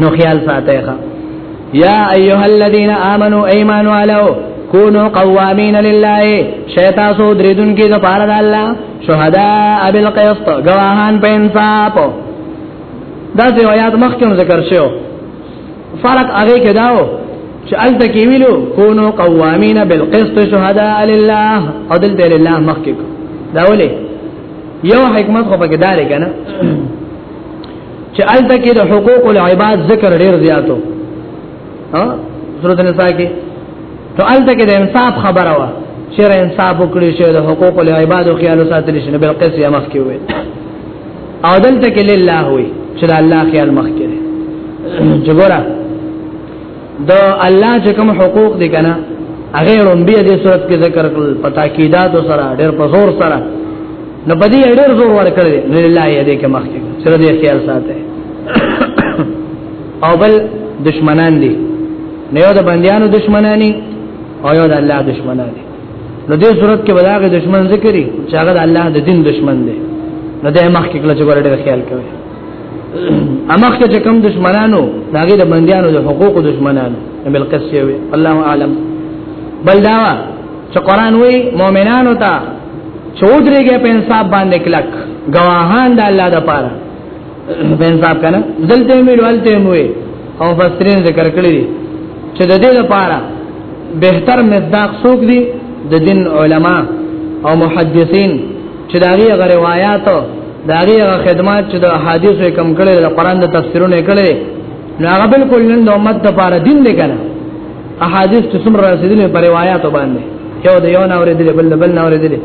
نو خیال ساتي ښا یا ایها الذین آمنو ایمان والو کونو قوامین لله شیطان سو دریدون کې د پاره د الله شهدا ابل قیص گواهان په انصاف دا څه آیات مخکې ذکر شوی فرق هغه کې داو چې ال تکي ویلو کونو قوامین بالقسط شهداء لله او دلته لله مخکې دا ولې یو حکمت خو پکې دار کنه چې ال تکي د حقوق العباد ذکر ډیر زیاتو ها سورۃ النساء کې ته ال تکي د انصاف خبره وا چې انصاف وکړي چې د حقوق العباد او خیال ساتل شي بل قصې مخ کې وي او دلته کې لله وي چې الله خیال مخ کې جګورا د الله چې کوم حقوق دي کنه هغه رومبي دې صورت کې ذکر کړل پتا کیدات سره ډېر په زور سره نو بدی ډېر زور ورکړل نه لله یې دې کې مخ کې سره دې خیال ساته او بل دشمنان دي نه یو د بندیانو دشمنانی او یو د الله دشمنان دي نو دې صورت کې بداغه دشمن ذکرې چې هغه الله د دین دشمن دی نو دې مخ کې کله چې ورته خیال کوي امخ کې کوم دشمنانو داګه د بندیانو د حقوقو دشمنانو بل قصې وي الله اعلم بل دا چې قران وی مؤمنانو ته چودريږي په انصاف باندې کلک گواهان د الله د پاره په انصاف کنه دلته مې ولته موي او بسرین ذکر کړی دي چې د دې لپاره بهتر مصداق څوک دي د دین علما او محدثین چې دا غي غ روایت دا غي غ خدمات چې د حدیثو کم کړي د قران د تفسیرونه کړي نو هغه بالکل نن د امت لپاره دین دی کنه احادیث چې څومره رسیدلې په روایتو باندې یو د یو نه اورېدلې بل بل نه اورېدلې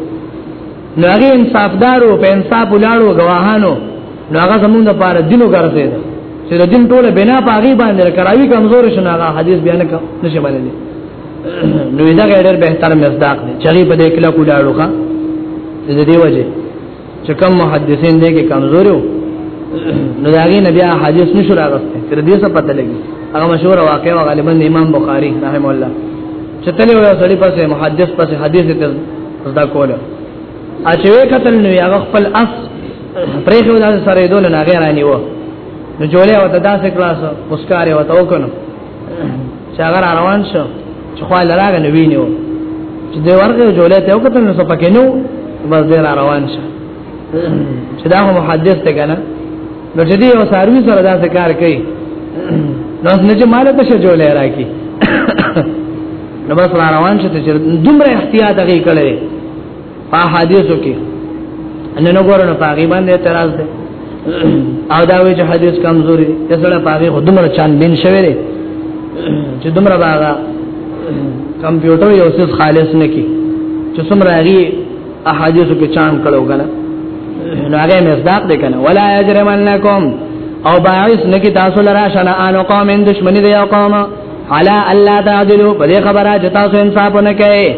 نو هغه انصافدارو په انصاف ولاړو غواهانو نو هغه زمونږ لپاره دینو ګرځي چې د دین ټوله بنا په هغه باندې کراوی کمزور شنه هغه حدیث بیان کا نشه باندې نو دا ډېر به تر مصداق دی چې په دې کله کولاړو ښا د دې وجه چې کم محدثین دې کې کمزور وو نو دا غي نبی حدیث نشو راغسته تر دې څه پته لګي هغه مشهور واقعا غالبا امام بخاری رحم الله چې تل یو سړی پسې محدث پسې حدیث ته زدا کوله اچې کتل نو یا خپل اس پرې خو دا سره دول نه غیر نه و نو جوړه وته داسې کلاس مسکاره وته وکنو چې هغه روان شو چې خو لراغ نه وینیو چې د ورغه جوړه ته وکتل نو پکې نو بس دې روان شو چې دا محدث ته کنه نو چې دی او ساروی سره دا کار کوي نو څنګه چې مال ته شو جوړه راکی نو بس را روان شته چې دومره احتیاط غي کړي په حدیثو کې ان نو ګورنه پاګی باندې اعتراض ده او دا وی چې حدیث کمزوري دی کله پاګی خو دومره چان بین شوی دی چې دومره باغا کمپیوټر یو څه خالص نه کی چې څومره احادیث په چان کړو کنه نو هغه مصداق دی کنه ولا یجرمنکم او باعث نکی تاسو لرا شنا ان قوم دشمنی دی قوم علا الله تعدلو په دې خبره چې تاسو انصاف نه کوي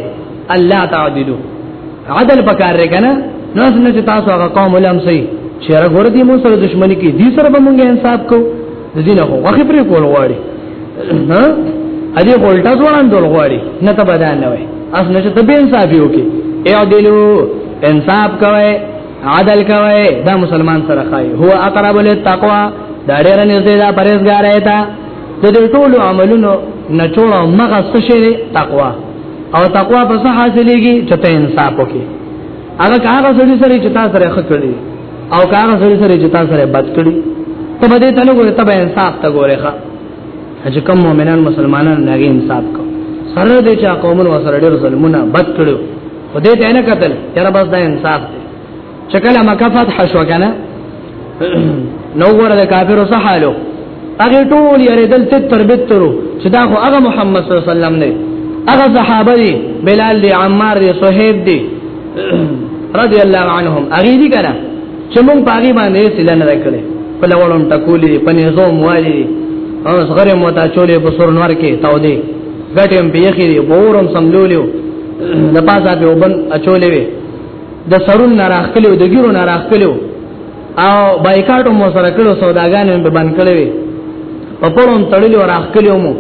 الله تعدلو عدل پکار رې کنه نو څنګه چې تاسو هغه قوم لمسي چې هغه ور دي مو سره دشمنی کې دي سره به مونږ انصاف کوو د دینه خو واخې پرې کول غواړي ها ا دې غولټا ځوان ډول غواړي نه ته بدل نه وي اس نه چې ته به انصاف یو کې اعدلو انصاف کوي عدل کوي دا مسلمان سره خای هو اقرب للتقوا دا ډېر نږدې دا پرهیزګار ایتا د دې ټول عملونو نچوړه مغه څه شي تقوا او تقوا په څه حاصلېږي چې ته انصاف وکې هغه کاغه سړي سره چې تاسو سره ښه کړی او کاغه سړي سره چې تاسو سره بد کړی ته به دې تنه ګوره ته به انصاف ته ګوره ښه چې کوم مؤمنان مسلمانان نه انصاف کو سره دې چې قومونو سره ډېر ظلمونه بد کړو خو دې ته نه قتل یاره بس دا انصاف دی چې کله مکه فتح شو کنه نو ور د کافرو صحالو هغه ټول یې دل ته تربترو چې دا خو هغه محمد صلی الله علیه وسلم دی هغه صحابه دي بلال دي عمار دي صہیب دي رضی الله عنهم هغه دي کنه چې مونږ پاګی باندې سلا نه کړې په لوړم ټکولې په نيزو موالي او صغره مو تا چولې په سور نور کې تاو دي غټم پیخې دي بورم سملولیو د پاسه په وبن اچولې وي د سرون نه راخلو د ګیرو نه راخلو او بایکاټ مو سره کړو سوداګان به بند کړی وي په پړون تړلو راخلو مو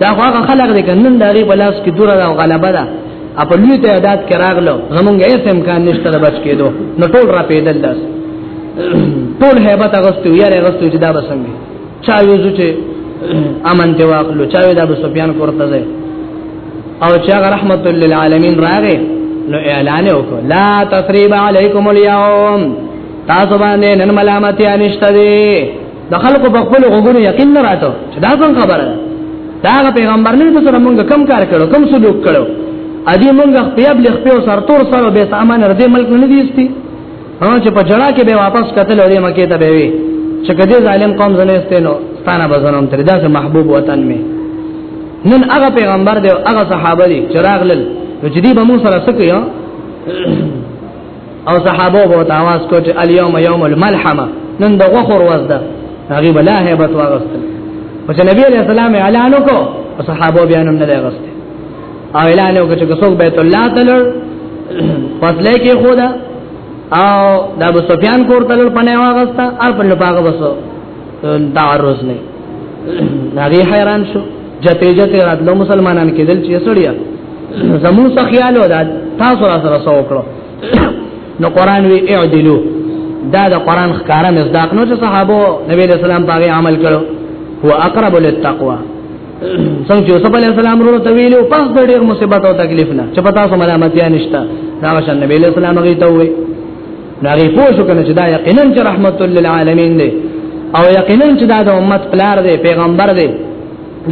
دا هغه خلک دي کنن دغه بلاس کې دوره او غلبه ده په لوی تعداد کې راغلو زمونږ یې سم کان نشته د بچ کېدو نو ټول را پیدل داس ټول هیبت اغستو یاره اغستو چې دا بسنګي چا ویزو چې امن دی واخلو چا وی د ابو سفیان کوړه ځای او چې هغه رحمت للعالمین راغې نو اعلان وکړ لا تثریب علیکم اليوم تاسو باندې نن ملامت یا نشته دی د خلکو په خپل غوګونو یقین نه راته چې دا څنګه خبره دا پیغمبر نه ته سره مونږ کم کار کړو کم سلوک کړو ادي مونږ خپل خپل سر تور سره به سامان ردی ملک نه دیستی ها چې په جړه کې به واپس قتل اورې مکه ته به وي چې کدی ظالم قوم زنه استنو ستانه بزنوم تر دا محبوب وطن می نن هغه پیغمبر دی هغه صحابه دي چې راغلل نو چې دی به مو سره سکه او صحابه وو ته आवाज کو چې اليوم يوم الملحمه نن دغه خور وزده هغه بلا hebat واغستل او چې نبی عليه السلام اعلان وکړو صحابه بیانونه لغسته او اعلان وکړ چې څوک بیت الله تلل فضله کې خدا او د ابو سفیان کور تلل پنه واغستا ار په لپاغه وسو تعرض نه نبی حیران شو جته جته راتلو مسلمانان کېدل چې سړیا زمو څه خیال ودا تاسو را سره سو کړو نو قران وی اعدلو دا د قران ښکارا مصداق نو چې صحابه نبی رسول الله باغ عمل کړو هو اقرب للتقوا څنګه یوسف علی السلام ورو ته ویلو پس د ډیر مصیبت او تکلیف نه چې پتا سو ملامت یا نشتا دا شان نبی علیہ السلام هغه ته وی دا غي پوه شو کنه چې دا یقینا چې رحمت للعالمین دی او یقینا چې دا د امت پلار دی پیغمبر دی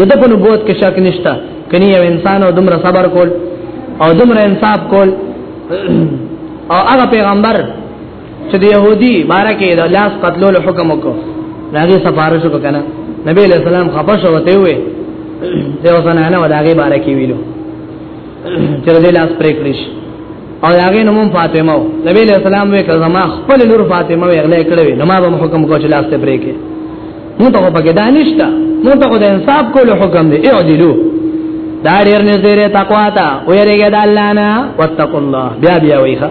دغه په نبوت کې شک نشتا کني یو انسان او دمر صبر کول او دمر انصاف کول او هغه پیغمبر چې د يهودي بارکه د لاس قتلولو حکم وکړ راغي سفارش وکړه نبی له سلام خپش وته وي د وسنه نه وداغي بارکه ویلو چې د لاس پرې کړیش او هغه نوم فاطمه نبی له سلام وې کړه ما خپل لور فاطمه وې غلې کړې نو ما به حکم کوو چې لاس ته پرې کې مو ته په کې دانشتا مو ته د انصاف کولو حکم دی اعدلوا دا ډیر نږدې تقوا ته ویریږي د الله نه وتقوا الله بیا بیا ویخه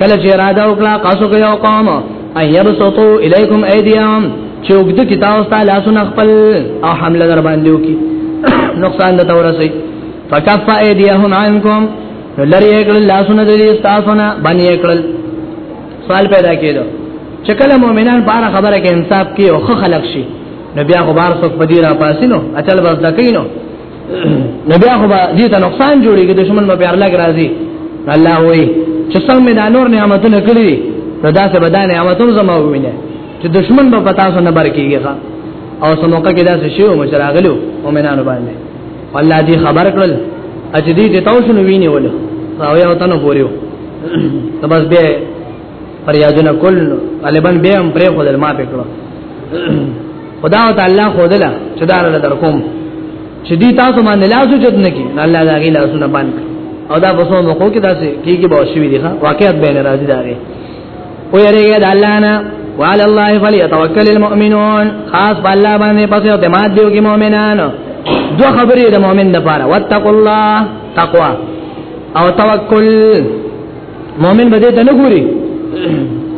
کله چې اراده وکړه قصو کې یو قوم ايبسطو الیکم ایدیام چې وګد کی تاسو ته لاسونه خپل او حمله در باندې وکي نقصان د تورسي فکف ایدیهم عنکم لری کړه لاسونه د دې تاسو نه باندې کړه سوال پیدا کېدو چې کله مؤمنان بار خبره کې انصاف کوي او خلق شي نبي هغه بار څوک پدی را پاسینو اچل بس دکینو نبي هغه دې ته نقصان جوړيږي دشمن به بیا لګ راځي الله وي چې څنګه دا نور نعمتونه کړی نو دا څه بدانه نعمتونه زما وینه چې دشمن به پتا سو نه برکیږي او سموکه کې دا څه شی و مشراغلو مؤمنانو باندې الله دې خبر کړل اجدي ته تاسو نو ویني ول او یو تنو پوریو تبس به پر یادونه کول غالبا به هم پرې خدل ما پکړو خدا تعالی خدلا چې دا له درکوم چې دې تاسو باندې لاسو چت نه کی الله دا غي لاسو نه باندې او دا په څو موقعو کې داسې کیږي به شوی دی ښا واقعیت به نه راځي دا غي او یریږي د الله نه وعلى الله فليتوكل المؤمنون خاص بالله باندې پسې او دماغ دیو کې مؤمنانو دو خبرې د مؤمن لپاره واتقوا الله تقوا او توکل مؤمن به دې ته نه ګوري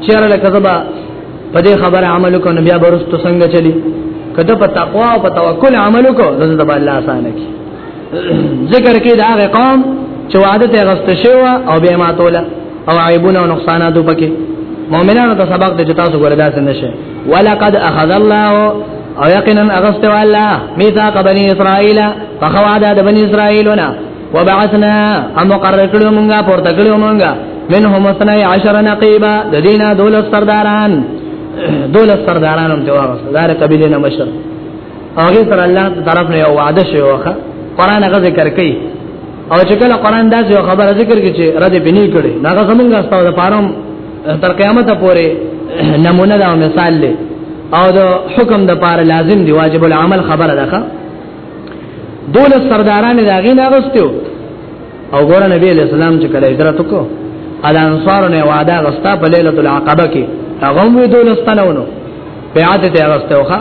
چیرې لکه زبا په دې خبره عمل کو نبي برستو څنګه چلی کده په تقوا او په توکل عمل کو زړه د الله آسان کی ذکر کې دا هغه قوم چې وعده ته غست شو او به ماتوله او عیبونه او نقصانات وبکه مؤمنانو ته سبق د جتا سو ګردا څنګه شه ولقد اخذ الله او یقینا اغست والله میثاق بنی اسرائیل فخواده د بنی اسرائیلونه وبعثنا هم مقرر کړو مونږه پورته کړو مونږه منهم اثني عشر نقيبا د دینه دولت سرداران دولت سرداران هم جواب دار قبيله نه مشر هغه سره الله طرف نه یو وعده شوی وخه قران هغه ذکر کوي او چې کله قران دا یو خبره ذکر کوي چې رد بنی کړي هغه زمونږه استاو د پاروم تر قیامت پورې نمونه دا مثال لې او د حکم د پاره لازم دی واجب العمل خبره ده دولس سرداران دا غي نه غستو او ګور نبی علیہ السلام چې کله هجرت وکړو ال انصار نه وعده غستا په ليله العقبه کې هغه وی دولس تنونو بیعت ته غستوخه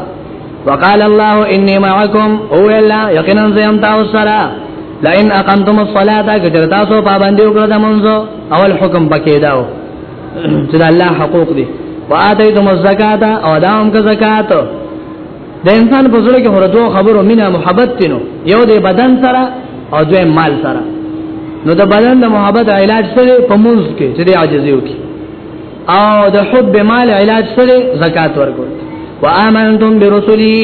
وقال الله اني معكم او الا یقینا زم تاسو سره لئن اقمتم الصلاه کجرتا سو پابندي وکړه د منځو اول حکم پکې داو چې الله حقوق دي واتیتم الزکات او داوم که زکات د انسان په زړه کې هره دوه خبرو مینا محبت تینو یو د بدن سره او دوی مال سره نو د بدن د محبت علاج سره په موږ کې چې د عاجزي وکي او د حب مال علاج سره زکات ورکول وامنتم برسلی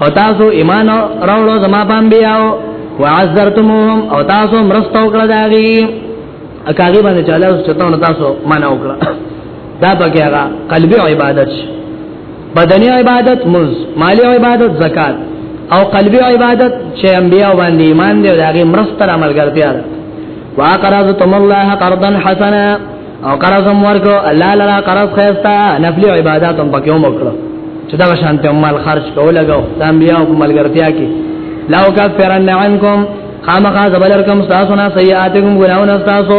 او تاسو ایمان راوړو زما پام بیاو وعذرتموهم او تاسو مرسته وکړه داغي اکاغي باندې چاله چتاونه تاسو معنا وکړه دا پکې هغه قلبي عبادت شي بدنی عبادت مز مالی عبادت زکات او قلبی عبادت چې انبیا باندې ایمان دی او داغه مرستر عملګرتیا ده واقرضتم الله قرضا حسنا او قرض ورکو الله لرا قرض خیستا نفلی عبادت هم پکې وکړو چې دا شانته مال خرج کولګو د انبیا او ملګرتیا کې لو کفرن عنکم خامخا زبلرکم تاسو نه سیئاتکم ګناونه تاسو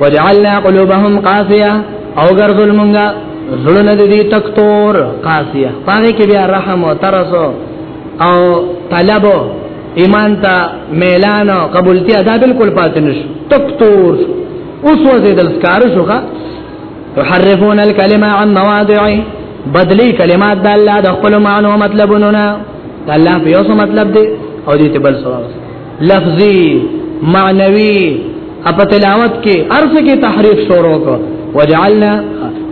وجعلنا قلوبهم قاسيه او ګرځول مونږه زړونه دې تکتور قاسيه پاره کې بیا رحم او ترس او طلب ایمان ته میلان او قبولتیا دا بالکل پاتې نشو تکتور اوس وځي د لسکار شوخه تحرفون الكلمه عن مواضعه بدلی کلمات د الله د خپل معنی او مطلبونو نه الله په یو مطلب دی او دې ته بل سوال لفظي معنوي اپ تلاوت کې ارث کې تحریف شروع کو وجعلنا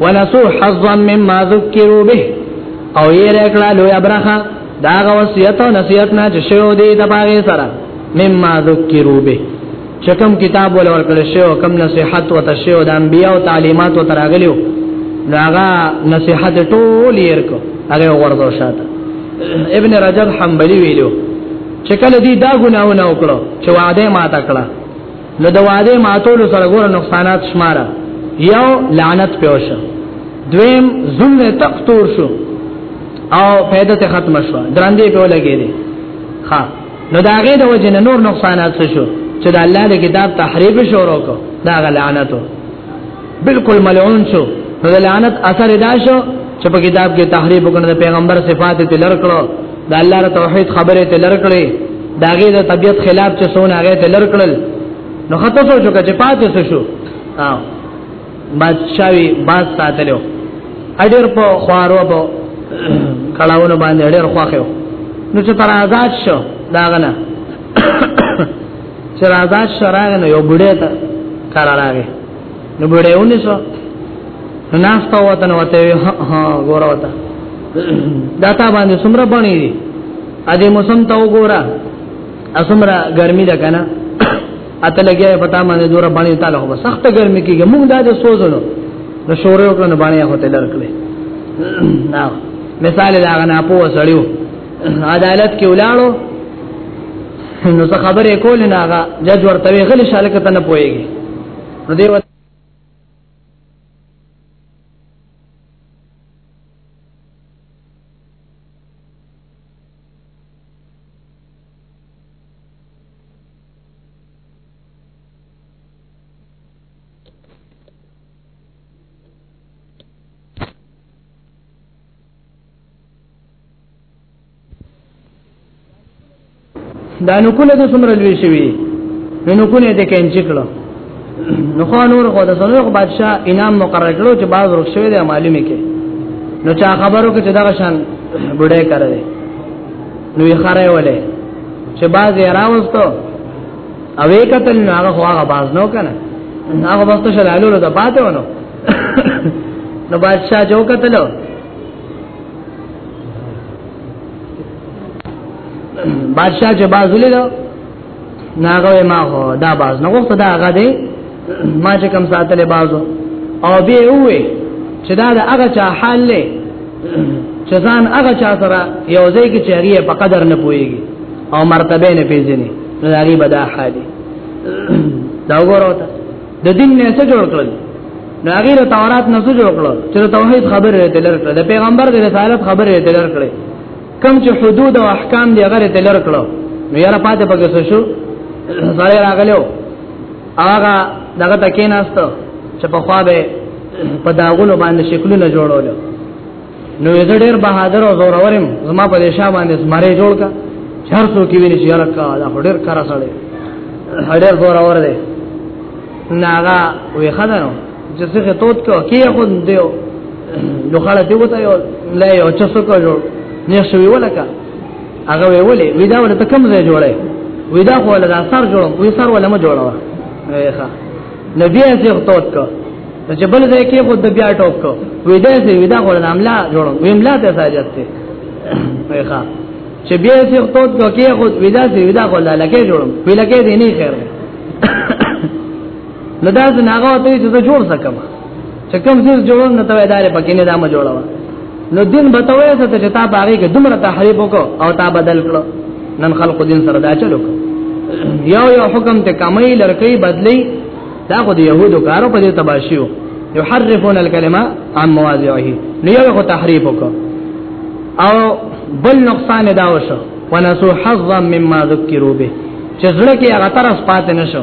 ونسو حظا مما ذکروا به او یې رکړه لوی ابرخه دا وصیت او نصیحت نه چې شو دې د باغې سره مما ذکروا به چکم کتاب ول ورکړ شو کم نصيحت او تشو د انبيو او تعلیمات او تراغلیو ناغا نصيحت ټول یې ورکو هغه ورته شاته ابن رجب حنبلی ویلو چې کله دی دا ګناونه وکړو چې وعده ما تا کړه نو د وعده ما ټول سره ګور نقصانات شماره یو لعنت پیوشه دویم ظلم تقتور شو او پیدا ته ختم شو درندې په لګې دي ها نو دا غي د وجه نه نور نقصانات شو چې د الله د کتاب تحریف شروع کو دا لعنتو بالکل ملعون شو نو د لعنت اثر دا شو چې په کتاب کې تحریف وکړ د پیغمبر صفات ته لر کړو د الله ر توحید خبره ته لر کړې داګه د طبیعت خلاف چې سونه هغه ته لر کړل نو خطر شو چې پاتې شو او بادشاہي باز ساتلو اډیر په خوارو په کلاونو باندې اډیر خواخو نو چې تر آزاد شو داغه نه چې آزاد شو راغنه یو ګډه ته کار راغی نو بډای ونی سو ناس په وطن وته ها ګور وته دا تا باندې سمره باندې دي ا دې موسم ته وګوره اسمره ګرمي ده کنه اته لګیا پتا باندې دور باندې تعالی هو سخت ګرمي کیږي موږ دا د سوزلو نو شورې وکړو باندې هوته لرکلې نا مثال دا غنا په وسړیو عدالت کې ولاړو نو څه خبره کول نه هغه جج ورته غل شالک ته نه پويږي نو دیو دا نو کله د څومره لوي شوی نو کونه دې کین چکلو نو خو نور خو د سنوي خو بادشاہ انعام مقرر کړو چې باز ورک شوی دی معلومه کې نو چا خبرو کې چې دا شان بډای کړل نو یې خره ولې چې باز یې راوستو او یې قتل نو هغه خو هغه باز نو کنه هغه وخت شلالو له پاتې ونه نو بادشاہ جو قتلو بادشاہ چې باز ولیدو ناغه ما هو دا باز نو وخت دا هغه دی ما چې کم ساتلې بازو او به وې چې دا هغه چا حال له چې ځان هغه چا سره یو ځای کې چهري په قدر نه پويږي او مرتبه نه پیژني نو دا غي بدا حالي دا وګورئ د دین نه څه جوړ کړل نو هغه د تورات نه څه جوړ کړل چې د توحید خبره یې تلر کړل د پیغمبر د رسالت خبره یې تلر کړل کم چې حدود او احکام دی هغه تلر کړل نو یاره پاتې پکې څه شو سره راغلو هغه دغه تکې نهسته چې په خوا به په داغونو باندې شکلونه جوړول نو زه ډیر بهادر او زورورم زما په دیشا باندې زمره جوړ کا چهار سو کې ویني چې الکا دا ډیر کار سره ډیر زورور دی ناغا وی خدانو چې څه توت کو کیه خو دیو نو خاله دی وته یو لا یو چا سو کو جوړ نه شوی ولکا هغه وی ولې وی دا ولته کم ځای جوړه وی دا خو له اثر جوړم وی سر ولا ما جوړه وی ښه نبی اسه توت کو نو چې بل ځای کې خود بیا ټوپ کو وې دې سي ودا غول ناملا جوړو ویملا ته ساجت ته وېخه چې بیا سي توت کو کې خود ودا سي ودا غول لکه جوړو وی لکه دې نه خیر نو دا څنګه هغه ته چې جوړ سکم چې کوم څه جوړون نه ته ادارې پکې نه دامه جوړاوه نو دین به ته وایې ته چې تا باغې کې دومره تحریف وکاو او تا بدل کړو نن خلق دین سره دا چلو یو یو حکم ته کمای لړکې بدلی دا خو د يهودو کارو په دې تباشیو يحرفون الكلمه عن مواضعه نو یو خو تحریف وکاو او بل نقصان دا وشو ونسو حظا مما ذکروا به چې زړه کې هغه طرف پاتې نشو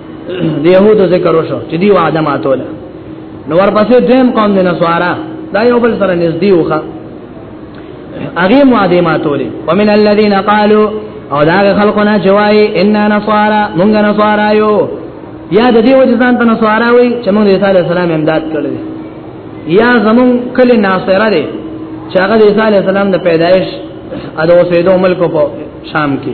د يهودو ذکر وشو چې دی وعده ماتوله نو ورپسې دیم قوم د نسوارا دا یو بل سره نږدې وخه هغه وعده ماتوله ومن الذين قالوا او دا خلقنا جوای ان نصارا مونږ نصارا یو یا د دې وجه ځان ته نصارا وي چې مونږ د عیسی علی السلام امداد کړل یا زمون کلی ناصره دی چې هغه د عیسی علی السلام د پیدایش اده اوسېدو ملک په شام کې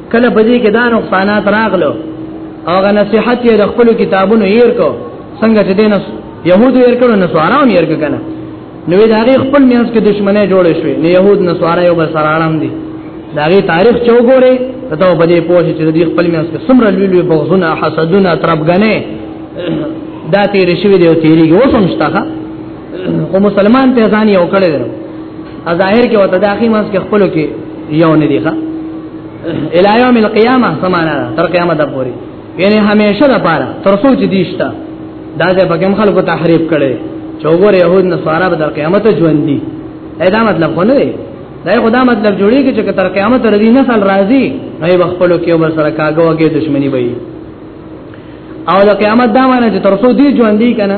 کله په دې کې دا نقصانات راغلو او غا نصيحت یې د خپل کتابونو یې ورکو څنګه چې دینس يهودو یې ورکو نو سوارام یې ورکو کنه نو دا غي خپل میانس کې دشمنه جوړ شوې نه يهود نه سوارا یو بل سره اړم دي دا غي تاریخ چوغوري ته په دې پوه چې دې خپل میانس کې سمره لوی لوی بغزونه حسدونه تربګنه دا تیر شوی دی او تیریږي اوس هم شته او مسلمان ته ځان یو کړی دی ظاهر کې وته داخی مس کې خپل کې یو نه دی ښا الی یوم القیامه سمانا تر قیامت پورې یعنی همیشه د پاره تر سوچ دیشتا دا چې بګم خلکو تحریف کړي چوغور يهود نصارا به تر قیامت ژوند دي دا مطلب خو نه دی دا خدا مطلب جوړیږي چې تر قیامت رضی نسل راضي نه بخپلو کې وبر سره کاګوږي دښمنی وي او د قیامت دا معنی چې تر څو دی ژوند دي کنه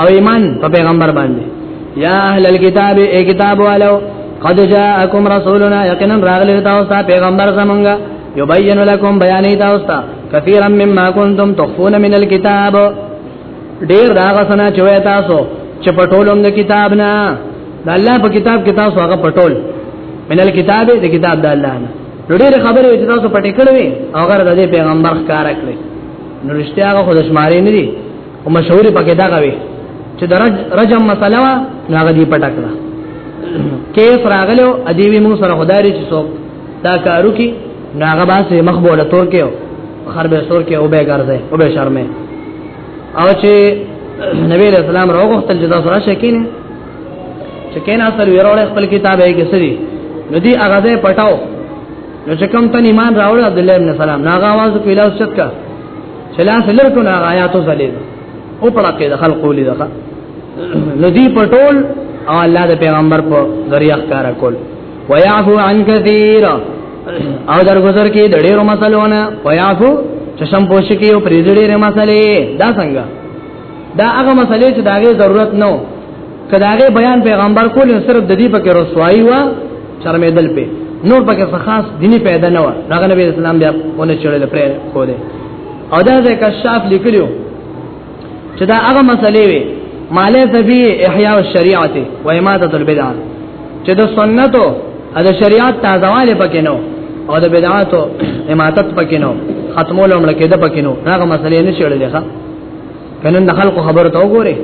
او ایمان په پیغمبر باندې یا اهل الكتاب ای کتاب والو قد جاءکم رسولنا یقینا راغلی تاسو ته پیغمبر زمونږ یبین لکم بیان تاسو ته کثیرا مما کنتم تخفون من الكتاب ډیر راغ سنا چوي تاسو چې پټولم د کتاب نه د الله په کتاب کې تاسو هغه پټول من الكتاب د کتاب د الله نه ډېر خبرې چې تاسو پټې کړې او هغه د پیغمبر ښکارا کړې نو رښتیا هغه خود شمارې نه دي او مشهور پکې دا غوي چې د رج رجم مسله وا هغه دی پټکړه کیس راغلو ادیوی مو سره خدای چې څوک دا کارو کې ناغه باسه مخ بوله تور کې خر به سور کې او به ګرځي او به شرمه او چې نبی له سلام راغختل چې دا سره شکینه چې کین اصل ویرول خپل کتاب یې کې سری نو دی هغه دې پټاو نو چې کوم ته ایمان راوړ عبد الله ابن سلام ناغه आवाज کوي لاس چت کا چلاس لرکو نه آیاتو زلې او پړه کې د خلقو لیدخه ندی پټول او الله د پیغمبر په ذریعہ کار کول ويعفو عن كثير او درگذر کې د ډېرو مسلونه ويعفو چشم پوش کې او پرې ډېرې مسلې دا څنګه دا هغه مسلې چې داغه ضرورت نه کداغه بیان پیغمبر کول نو صرف د دې پکې رسوایی و شرمېدل په نور پکې څه خاص دیني پیدا نه و هغه نبی اسلام بیا ونه چړل پرې خو دې او دا د کشاف لیکلو چې دا هغه مسلې وي مالې سبي احیاء الشریعت و اماده البدع چې د سنتو او د شریعت تازهواله پکې نو او د بدعاتو اماتت پکې نو ختمول عمر کې د پکې نو هغه مسلې نه چړلې ښه کنن د خلکو خبره ته وګوره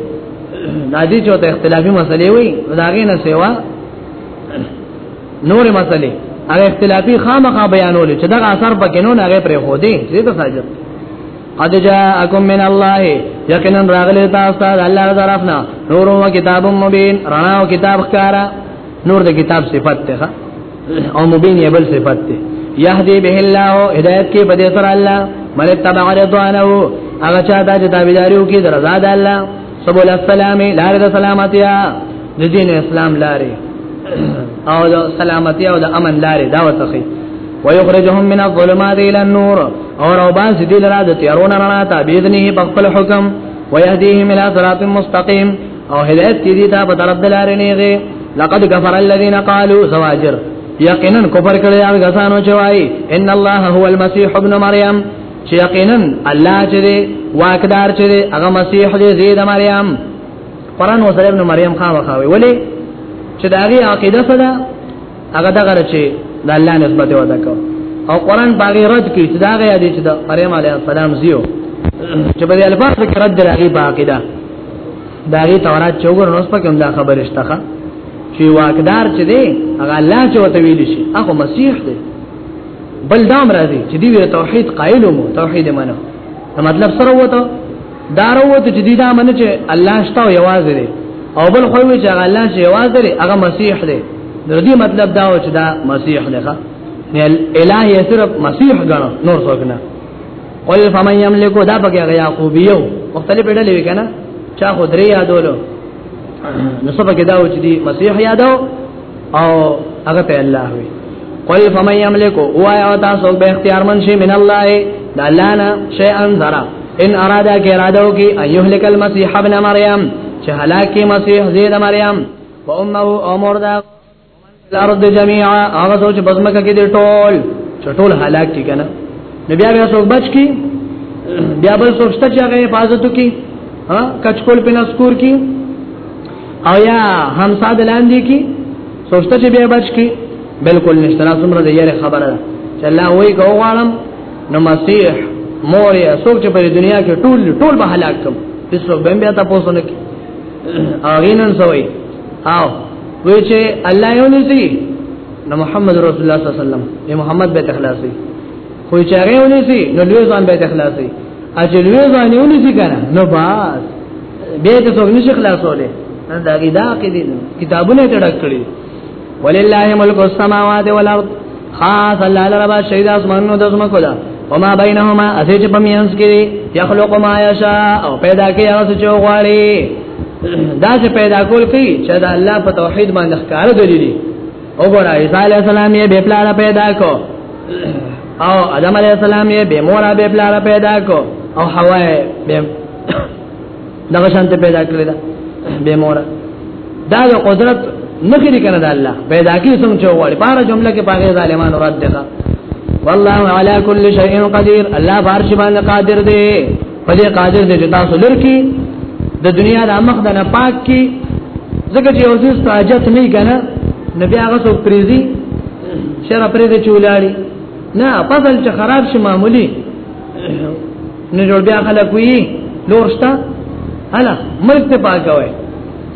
دا دې چې ته اختلافي مسلې وي داګه نه سیوا نور مسلې هغه اختلافي خامخا بیانول چې دا اثر پکې نه هغه پرې خو دې دې ته ساجت قد جاءكم من الله یقینا راغلی تاسو ته الله طرفنا نور او کتاب مبین رڼا او کتاب ښکارا نور د کتاب صفت ته او مبين يبل صفت ته يهدي به الله هدايت کې بده سر الله من تبع رضوانه هغه چا د تابعداریو کې درزا ده الله سبول السلام لار د سلامتیا د دین اسلام لارې او د سلامتی او د امن لارې دا وتخي ويخرجهم من الظلمات الى النور اور او باز دې لرا د تیارونه رڼا ته باذنه په خپل حکم ويهديهم الى صراط مستقيم او هدایت کې دي تا په طرف دلارې نه دي لقد كفر الذين قالوا زواجر یقینا کفر کړی هغه غسانو چې وایي ان الله هو المسيح ابن مريم چې یقینا الله چې دی واکدار چې دی هغه مسیح دی زید مریم قران وسره ابن مریم خا وخاوي ولی چې دا غي عقیده سره هغه دغه چې د الله نسبت ودا کو او قران باغی رد کی چې دا غي چې د مریم علی السلام زیو چې په دې الفاظ کې رد راغی باقی ده دا غي تورات چوغر نو سپکه دا خبره شته چې واقدار چې دی هغه الله چې وته ویل شي هغه مسیح دی بل دام راځي چې دی ویره توحید قائل مو توحید منو دا مطلب سره وته دا وروته چې دی دا منه چې الله شته او یوازې دی او بل خو وی چې هغه الله چې یوازې دی هغه مسیح دی د دې مطلب دا و چې دا مسیح دی ښا نه الہ یې صرف مسیح غنو نور څوک نه قل فمن يملك دا بګه يعقوبيو مختلف ډلې وکنه چا خو درې یادولو نو سبا کې دا و چې دی مسیح یادو او هغه ته الله وي قل فمن يملك هو او تاسو به اختیار من شي من الله دا الله نه شيئا ذرا ان اراده کې اراده وکي ايهلك المسيح ابن مريم چې هلاکه مسیح زید مریم و امه او مور دا الارض جميعا هغه سوچ بزمکه کې دي ټول چټول هلاک کی کنه نبي هغه سوچ بچ کی بیا بل سوچته چې هغه حفاظت کی ها کچکول په نسکور کی او یا همسا دلاندې کی سوچته چې بیا بچ کی بالکل نشته را څومره د یاره خبره ده چې الله وایي کو غالم نو مسیح مور یا سوچ په دنیا کې ټول ټول به هلاک کوم هیڅ به بیا تاسو نه کی اغینن سوي او وی چې الله یو نسی نو محمد رسول الله صلی الله علیه وسلم ای محمد به تخلاصي خو چې هغه ونیسي نو لوی ځان به تخلاصي اجل لوی ځان ونیسي کنه نو باس به ته څو نشي خلاصولې نن دا کې دا کې دي کتابونه ته ډک کړی ولله ملک السماوات والارض خاص الله لربا شهید اسمانو د زمکو دا وما بینهما اسې چې پمینس کې یخلق ما یشاء او پیدا کوي هغه چې غواړي دا چې پیدا کول کوي چې دا الله په توحید باندې ښکار دلیل وګوره عیسی علی السلام یې به پلار پیدا کو او ادم علی السلام یې به مور به پلار پیدا کو او حوا به دغه شانت پیدا کړی دا به مور دا یو قدرت نخری کنه دا الله پیدا کی سم چوغړ پارا جمله کې پاګه ظالمان رد ده والله علی کل شیء قدیر الله بارش باندې قادر دی په دې قادر دی چې تاسو لرکی د دنیا د امخ د نه پاک کی ځکه چې اوس استاجت نه کنه نبی هغه څو پریزي شر پریزي چولاړي نه فضل چې خراب شي معمولی نو جوړ بیا خلک وی لور شته هلا ملک ته پاکوي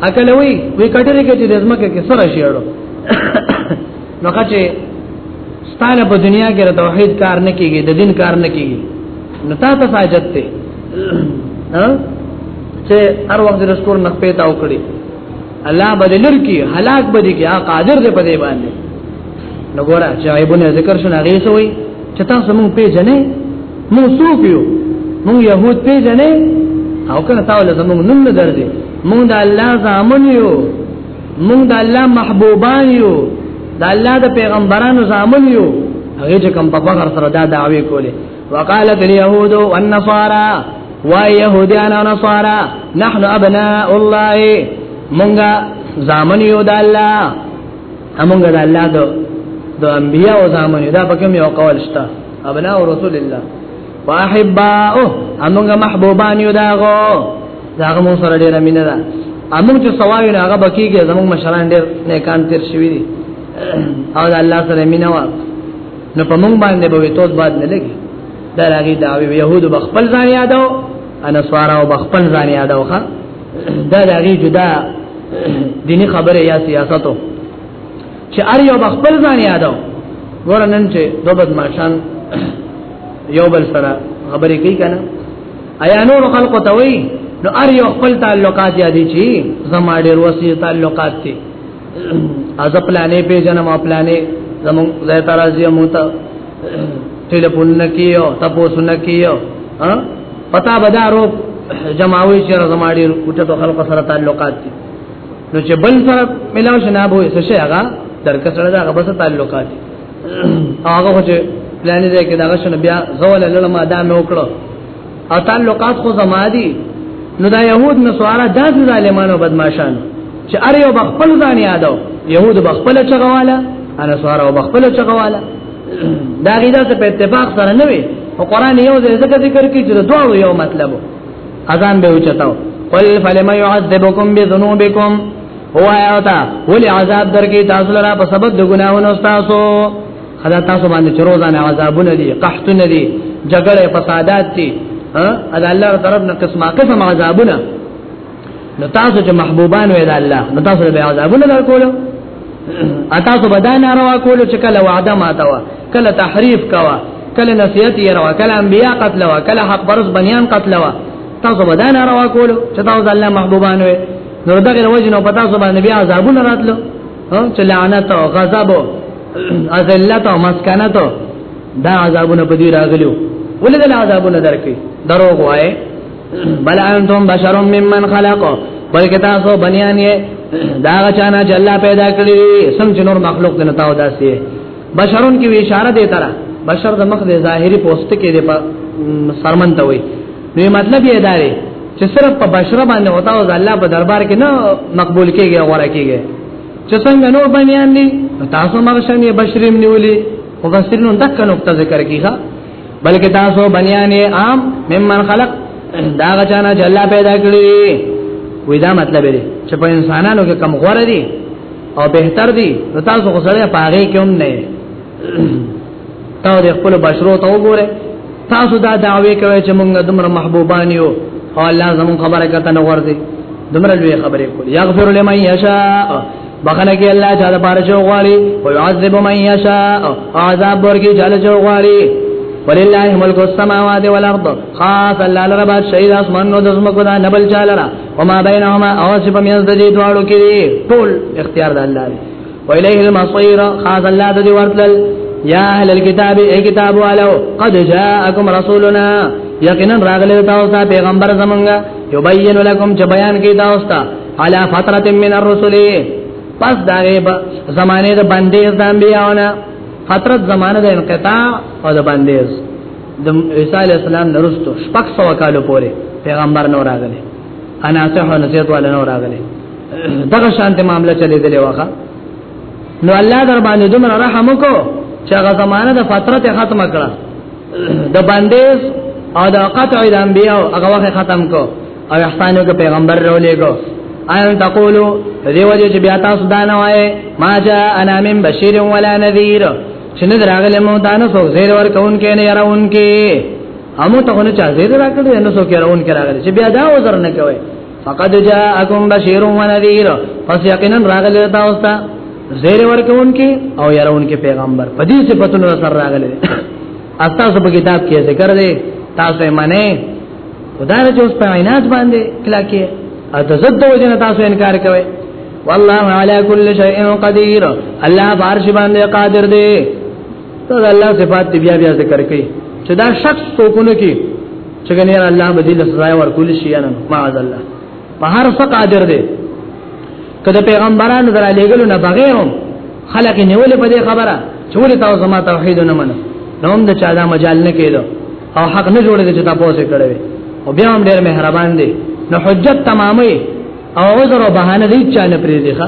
اکل وی وی کټره کې چې د زمکه کې سره شیړو نو کچه ستانه په دنیا کې توحید کار نه کیږي د دین کار نه کیږي نو تا ته حاجت ته ها چې هر وخت رسول نه پیدا وکړي الله بدل لرکی هلاک بدی کی قادر دې پدې باندې نو ګوره چې ایبونه ذکر شنه غي سوې چې تاسو مونږ پیژنې مونږ سوق یو مونږ يهود پیژنې او کنه تاسو له مونږ نن درځي مونږ د الله زامن یو مونږ د الله محبوبان یو د الله د پیغمبرانو زامن یو هغه چې کوم په بغیر سره دا دعوی کوله وقالت اليهود والنصارى ويهوديان ونصارى نحن ابناء الله مونږه زامن یو د الله همونګه د الله د د انبیا او زامن دا پکې یو قول شته ابناء رسول الله واحباء همونګه محبوبان یو داغو داغه مون سره ډیره مینه ده امون چې سوال نه هغه بکیږي زموږ مشران ډیر نیکان تیر شوی دي او د الله سره مینه وکړه نو په مونږ باندې به توس باد نه لګي دا راغي دا وی يهود بخپل ځان یادو انا سوارا بخپل ځان یادو ښا دا راغي جدا دینی خبره یا سیاستو چې ار یو بخپل ځان یادو ورنن چې دو بدمعشان یو بل سره خبرې کوي کنه ایا نور خلق ته وی نو ار یو خپل تعلقات یادی چی زما ډیر وسیع تعلقات دي از پلانې په جنم پلانې زمون زه تر ازي مو ته ټلیفون نکیو تاسو نکیو ها پتا بدارو جماوي چې زماړي کوټه ته خلکو سره تعلقات دي نو چې بل سره ملاو شنه به څه شي هغه درک سره دا غبس تعلقات دي هغه چې پلان دې کې دا شنه بیا زول لړما دا مې وکړو او تعلقات خو زما دي نو دا يهود نصارا داس ظالمانو بدمعشان چې ار یو بخپل ځان یادو يهود بخپل چغواله انا سوار او بخپل چغواله دا غیدا ته په اتفاق سره نه وي او قران یو ځای ذکر ذکر کوي چې دوه یو مطلب اذان به وچتاو قل فلم يعذبكم بذنوبكم هو ايوتا ولي عذاب درکې تاسو لپاره په سبب د ګناهونو تاسو خدا تاسو باندې چروزانه عذابونه دي قحطونه دي جګړه فسادات دي ها ادا الله طرف نه قسمه قسم عذابونه نو تاسو چې محبوبان وې ده الله نو تاسو به عذابونه درکول تاسو به دا ناروا کول چې کله وعده ماته وا کله تحریف کوا کله نصیحت یې روا کله انبیا قتل وا کله حق برس بنیان قتل وا تاسو به دا ناروا کول چې تاسو الله محبوبان وې نو دغه وجه نو پتا سو باندې بیا عذابونه راتلو او چې لعنت او غضب او ذلت او مسکنت دا عذابونه په دې راغلو ولې دا عذابونه درکې دروغ وای بل انتم بشر ممن خلق بلکې تاسو بنیان یې دا غچانا چې الله پیدا کړی سم چې نور مخلوق نه تاو داسې بشرون کې اشاره دی ترا بشر د مخ د ظاهري پوسټ کې دی په سرمن ته وي نو مطلب یې دا دی چې صرف په بشره باندې وتا او الله په دربار کې نه مقبول کېږي او غوړه کېږي چې څنګه نور بنیان دي تاسو مرشم یې بشریم نیولې او بشرینو دک نقطه ذکر کیږي بلکې تاسو بنیان عام ممن خلق دا غچانا چې الله پیدا کړی وې دا مطلب دی چې په انسانانو کې کم غوړه دي او بهتر دي نو تاسو غوړې پاغې کوم نه تا د خپل بشرو ته وګوره تاسو دا دعوی کوي چې موږ دمر محبوبان یو او الله زمون خبره کته نه ورته دمر لوی خبره کول یغفر لمن یشاء بخنه کې الله تعالی بارش غواړي او يعذب من يشاء عذاب ورکی چاله غواړي ولله ملک السماوات والارض خاص الله لرب شهید اسمان نو دزمکو دا نبل چالرا وما بینهما اوسب میز د دې دواړو کې ټول اختیار د الله دی وإليه المصير خاص الله دې ورتل یا اهل الكتاب ای کتاب والو قد جاءکم رسولنا یقینا راغله تاسو ته پیغمبر زمونږه یبین لکم چې بیان کی تاسو ته علی فتره من الرسل پس داغه زمانه د باندې د انبیاونه فترت زمانه د انقطاع او د باندې د عیسی علی السلام نرستو شپږ سو کالو پورې پیغمبر نو راغله انا صحو نصیحت والا نو راغله دغه شانته معاملې چلے دلې واخا نو الله در باندې دومره رحم وکړو چې هغه زمانه د فترت ختم کړه د باندې او د قطع د انبیاء هغه وخت ختم کو او احسانو کې پیغمبر رولې کو ان تقولو دیو دې چې بیا تاسو دا نه وای ما جاء انا من بشیر ولا نذیر چې نه دراغله مو دانه سو زیر ور کون کې نه يرون کې امو ته نه چا زیر راکړي نو څوک راون کې راغلي چې بیا دا وزر نه کوي فقد جاءکم بشیر و نذیر پس یقینا راغلی تاسو ته زیر ورکون کې او يرون کې پیغمبر په دې صفاتونو سره راغلی تاسو په کتاب کې ذکر دی تاسو یې منئ خدای له اوس په عینات باندې کلا کې او د زد وجنه تاسو انکار کوئ والله علی کل شیء قدیر الله بارش باندې قادر دی ته الله صفات بیا بیا ذکر کړي چې دا شخص څوکونه کې چې ګنې الله بدیل سزا ورکول شي نه معاذ الله په هر څه قادر دی کله پیغمبرانو درا لګلو نه بغیرم خلک نیول په دې خبره چې ولې تاسو زما توحید نه منئ نو هم د چا دا مجال نه کېدو او حق نه جوړېږي چې تاسو کړی او بیا هم ډېر مهربان دی نو حجت تمامه او عذر او بهانه دې چا نه پرې دی ښا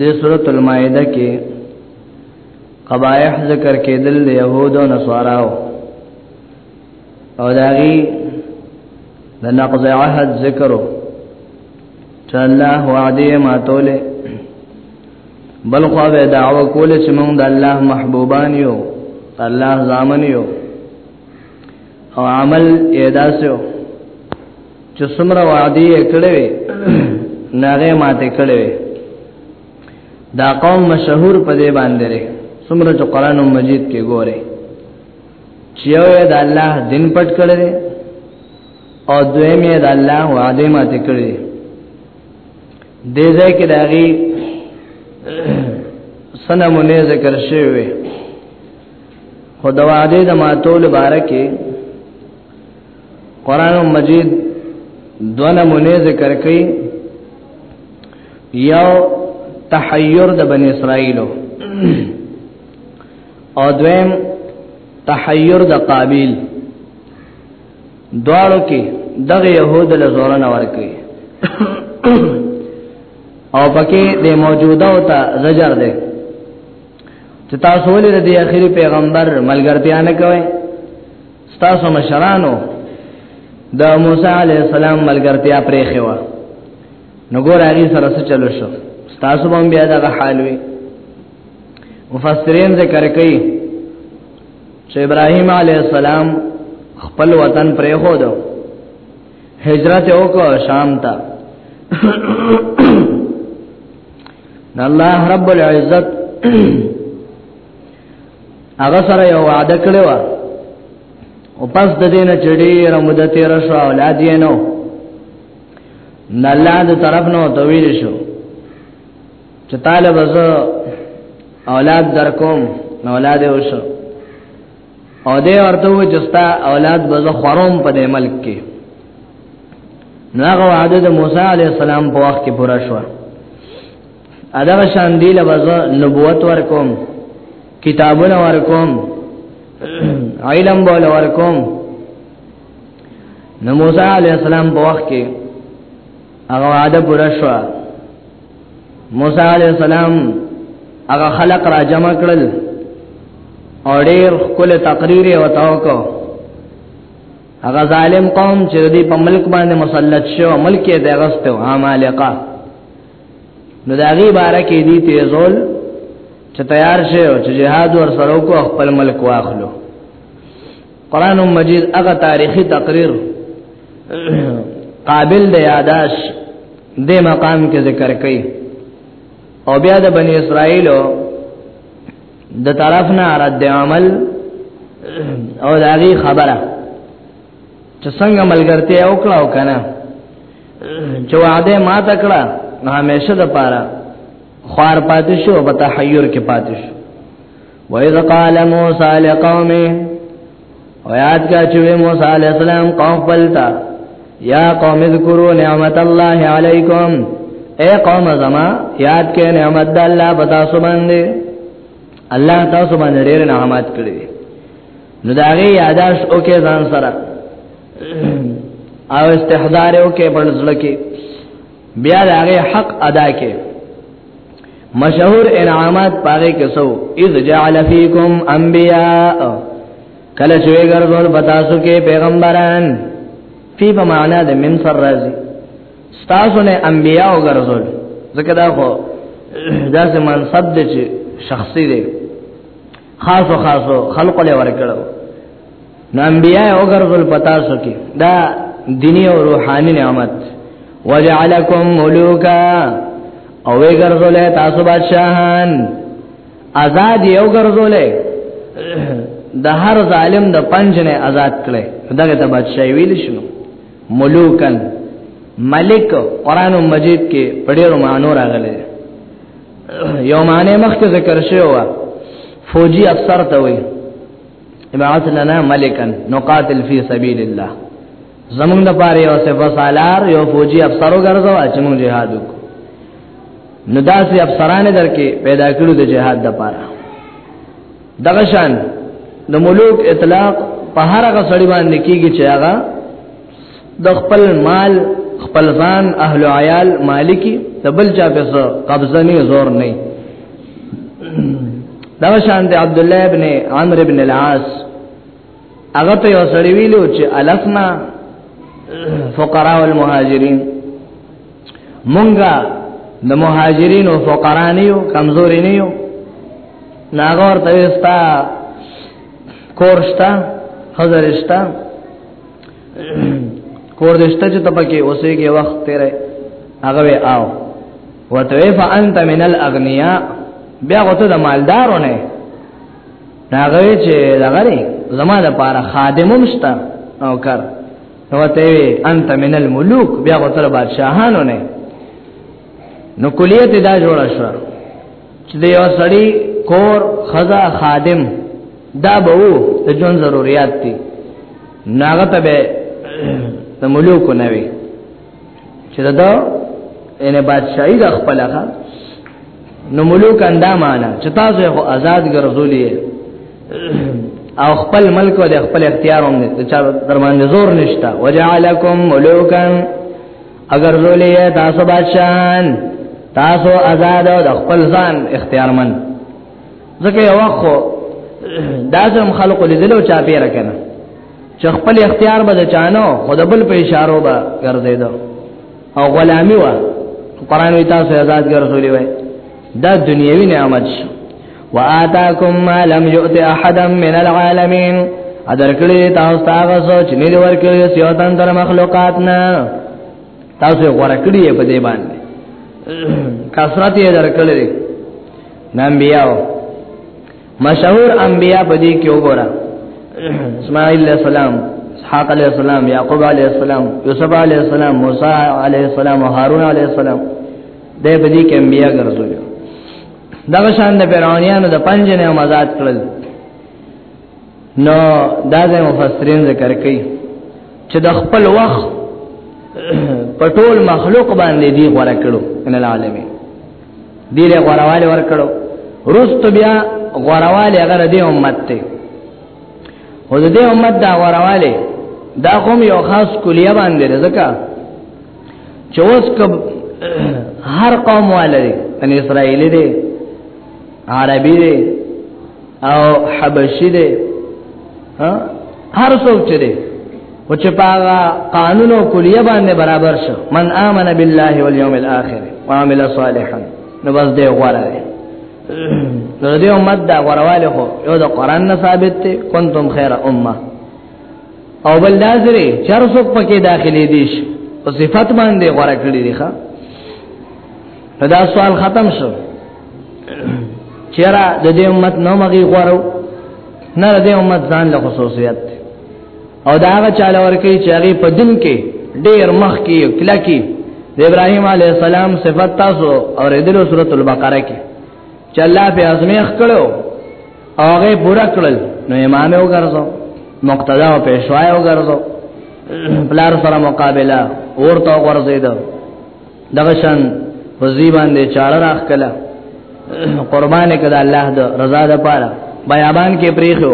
د سورۃ المائده کې قبایح ذکر کېدل د يهودو نصاراو او داغي د نقض عهد ذکرو چې الله وعده ما توله بل خو به دعوه کوله چې موږ د الله محبوبان یو الله ځامن یو او عمل اداسو چې څومره وعده یې کړې وي ناغه ماته کړې وي دا قوم مشهور په دې باندې لري څومره چې قران مجید کې ګوره چې یو د الله دین پټ کړی او دویم یې د الله وعده ماته کړی دې ځای کې داغي سنمونه ذکر شوی خو د وعده د ماتول بارکه قران مجید دوه نمونه ذکر کړي یو تحیر د بنی اسرائیلو او دویم تحیر د قابیل دواړو کې دغه يهود له زور نه ورکړي او پکې د موجوده او ته زجر ده چې تاسو ولې د اخیری پیغمبر ملګرتیا نه کوئ تاسو مشرانو د موسی علی السلام ملګرتیا پرې خوا نو ګور هغه سره څه چلو شو تاسو باندې بیا دغه حال وي مفسرین ذکر کوي چې ابراهیم علی السلام خپل وطن پرې خو دو هجرت وکړ شام ته نه الله رب العزت هغه سره یو وعده کړی و او پس د دینه چړي را مدته تیر شو اولاد یې نو نه الله د طرف نو تویل شو چې طالب زه اولاد درکوم نو اولاد وشو او دې ورته و جستا اولاد بز خروم په دې ملک کې ناغه وعده د موسی علی السلام په وخت کې پوره شو ادا شان دی لبز نبوت ورکوم کتابونه ورکوم علم بول ورکوم نو موسی علی السلام په وخت کې هغه وعده پوره شو موسی علی السلام هغه خلق را جمع کړل او ډیر خپل تقریر او توکو هغه ظالم قوم چې دې په ملک باندې مسلط شو ملک یې دغسته عمالقه نو دا غي بار کې دي تیزول چې تیار شي او چې جهاد ور سره کو خپل ملک واخلو قران مجید هغه تاریخي تقریر قابل د یاداش د مقام کې ذکر کړي او بیا د بنی اسرائیل د طرف نه رد عمل او د هغه خبره چې څنګه ملګرتیا وکړه او کنه چې وعده ما تکړه نو همیشه د پاره خوار پاتې شو په تحیر کې پاتې شو وَإِذْ قَالَ مُوسَى لِقَوْمِهِ او یاد کا چې موسی علی السلام قوم خپلتا یا قوم اذکروا نعمت الله علیکم اے قوم زما یاد کې نعمت د الله پتا سو باندې الله تاسو باندې ډېر نعمت کړی نو دا غي یاداش او کې ځان سره او استحضار او کې بلځل کې بیا دا غي حق ادا کې مشهور انعامات پاره کسو اذ جعل فیکم انبیاء کله چې ګرځول بتاسو کې پیغمبران فی په معنا د من سر راځي تاسو نه انبیاء ګرځول ځکه دا خو داسې منصب دی چې شخصي دی خاصو خاصو خلق له ورکړو نو انبیاء او ګرځول پتا سو کې دا دینی او روحاني نعمت وجعلکم ملوکا او وی ګرځول تاسو بادشاہان آزاد یو ګرځول د هر ظالم د پنج نه آزاد کړي دغه ته بادشاہي ویل شنو ملوکن ملک قران مجید کې پډېرو مانو راغلي یو معنی مخکې ذکر شوی و فوجي افسر ته وي ابعث لنا ملکا نقاتل فی سبیل الله زمونږ د پاره یو سفه سالار یو فوجي افسر وګرځوا چې موږ جهاد وکړو نو داسې افسران درکې پیدا کړو د جهاد د پاره دغه شان د ملوک اطلاق په هر هغه سړی باندې کیږي چې هغه د خپل مال خپل ځان اهل عیال مالکی د بل چا په سر قبضه نه زور نه دا شان د عبد الله ابن عمرو ابن العاص هغه ته یو سړی ویلو چې الفنا فقراء والمهاجرین مونږه د مهاجرین او فقرا نه یو کمزوري نه یو ناغور ته وستا کورشتا حضرشتا کور دشته چې تپکه اوسېږي وخت تیرې هغه وې آو وتوی فانت من الاغنیاء بیا غوته د مالدارونه هغه چې لغری زما د پاره خادموم شته او کار نو ته وی انت من الملوک بیا غوته بادشاہانو نه نو کلیت دا جوړه شو چې دی وسړي کور خزا خادم دا به وو د جون ضرورت دي ناغه ته به د ملوک نه وي چې دا ان بادشاہي د خپلغه نو ملوک اندا معنا چې تاسو یو آزاد ګرځولې او خپل ملک او خپل اختیار هم نه چا درمان زور نشتا وجعلکم ملوکن اگر زولی تاسو بادشاہان تاسو آزاد او د خپل ځان اختیارمن ځکه یو وخت دازم خلق لیدلو چا پیره کنه چې خپل اختیار به چانو خود بل په اشارو به ګرځیدو او غلامی و قران وی تاسو آزاد ګرځولې وای دا دنیوي نعمت شو وآتاکم ما لم یؤت احدا من العالمین ادرکړی تاسو ته هغه سوچ نه دی ورکړی چې یو تن تر مخلوقات نه تاسو ورکړی په دې باندې کثرت یې درکړی نبیاو مشهور انبیا په دې کې وګوره اسماعیل علیہ السلام اسحاق علیہ السلام یعقوب علیہ السلام یوسف علیہ السلام موسی علیہ السلام هارون علیہ السلام دې په دې کې انبیا ګرځول دغه شان د فرعونانو د پنځ نه آزاد کړل نو دا د مفسرین ذکر کوي چې د خپل وخت په ټول مخلوق باندې دی غوړه کړو ان العالمین دی له غوړواله ور کړو رست بیا غوړواله هغه د امت ته او د امت دا غوړواله دا کوم یو خاص کلیه باندې ځکه چې اوس کوم هر قوم والي ان اسرائیلی دی عربي دی او حبشي دی هر څوک چې دی او چې پاغه قانون او کلیه باندې برابر شو من امن بالله واليوم الاخر وعمل صالحا نو بس دی غوړه دی نو دې امت دا غوړواله خو یو د قران نه ثابت دی کنتم خیر امه او بل دازره چر څوک پکې داخلي دي شي په صفات باندې غوړه کړی دی ښا دا سوال ختم شو چیرې د دې امت نو مګي غوړو نه د دې امت ځان له خصوصیت او دا هغه چاله ورکی چې هغه په دین کې ډیر مخ کې کلا کې د ابراهیم علی السلام صفات تاسو او ردلو سورۃ البقره کې چې الله په ازمیخ کړو هغه پورا کړل نو امام یې وګرځو مقتدا او پېښوا یې وګرځو بلار سره مقابله ورته ورزید دغه شان وزی باندې چاړه راخ کله قربان کړه الله د رضا د پاره بیابان کې پریخو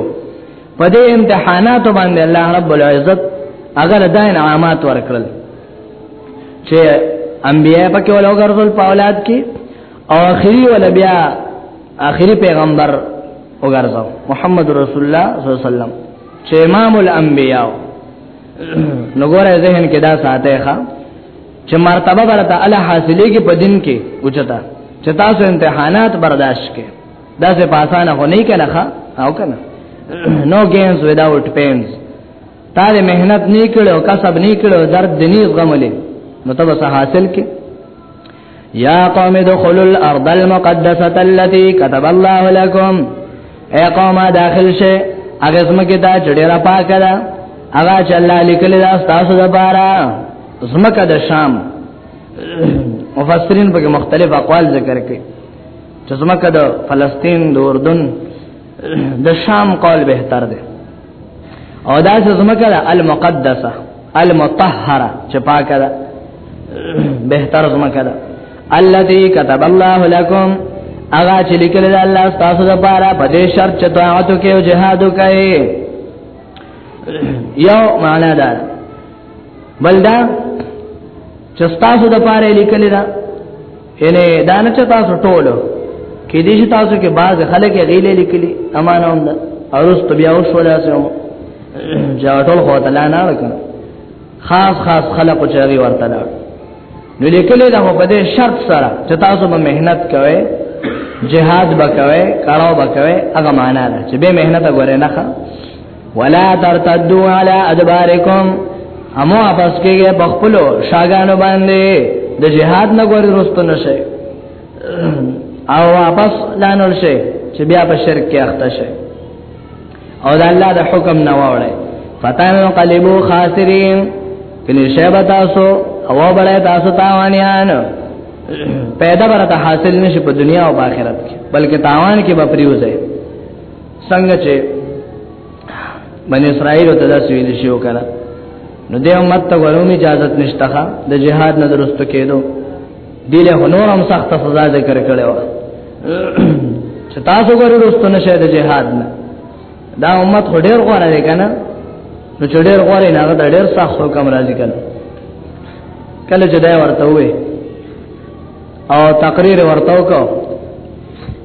په دې امتحاناتو باندې الله رب العزت اگر دا انعامات ورکړل چې انبیاء پکې ولوګرځول په اولاد کې او اخري ول بیا اخري پیغمبر وګرځاو محمد رسول الله صلی الله علیه وسلم چې امام الانبیاء نو ګوره ذهن کې دا ساته ښا چې مرتبه برته الله حاصلې کې په دین کې اوچتا چې تاسو امتحانات برداشت کې دا څه پاسانه هو نه کنه ښا او کنه نو گینز وداوټ پینز تا دې مهنت نه کړو کسب نه کړو درد دني غملې نو تاسو حاصل کې یا قوم ادخلوا الارض المقدسه التي كتب الله لكم اے قوم داخل شه هغه زمکه دا چډیرا پاکه ده هغه چې الله لیکل دا تاسو لپاره زمکه د شام مفسرین په مختلف اقوال ذکر کړي چې زمکه د فلسطین د اردن د شام قول بهتر ده او دا چې زمکه ده المقدسه المطهره چې پاکه ده بهتر زمکه ده الذي كتب الله لكم اغا چې لیکل ده الله تاسو د پاره په دې شرط چې طاعت کوي او جهاد کوي یو معنا ده بلدا چې تاسو د پاره لیکل دا یعنی دا نه چې تاسو ټول کې دې چې تاسو کې باز خلک غیلې لیکلي امانه هم ده اورس بیا اوس ولا سم جا ټول خو تعالی نه وکړه خاص خاص خلق چې غي ورته لاړ نو لیکل دا په دې شرط سره چې تاسو به مهنت کوئ جهاد وکوي کارو وکوي هغه معنا ده چې به مهنت غوړې نه ولا ترتدوا على ادباركم امو واپس کېږي په خپل شاګانو باندې د جهاد نه ګوري رستو نشي او واپس لانول شي چې بیا په شرک کې اخته شي او د الله د حکم نه وړي فتن قلبو خاسرین کله شی به تاسو او بلای تاسو تاوانیان پیدا برته حاصل نشي په دنیا او آخرت کې بلکې تاوان کې به پریوځي څنګه چې بنی اسرائیل ته داسې ویل شي وکړه نو د امت ته ورونی اجازه نشته د جهاد نه درست کېدو دیله هنور هم سخت سزا ذکر کړو چې تاسو ګورو درست نشه د جهاد نه دا امت هډیر غواره دی کنه نو چې ډیر غواره نه دا ډیر سخت حکم راځي کنه کله چې دا ورته وې او تقریر ورته وکړو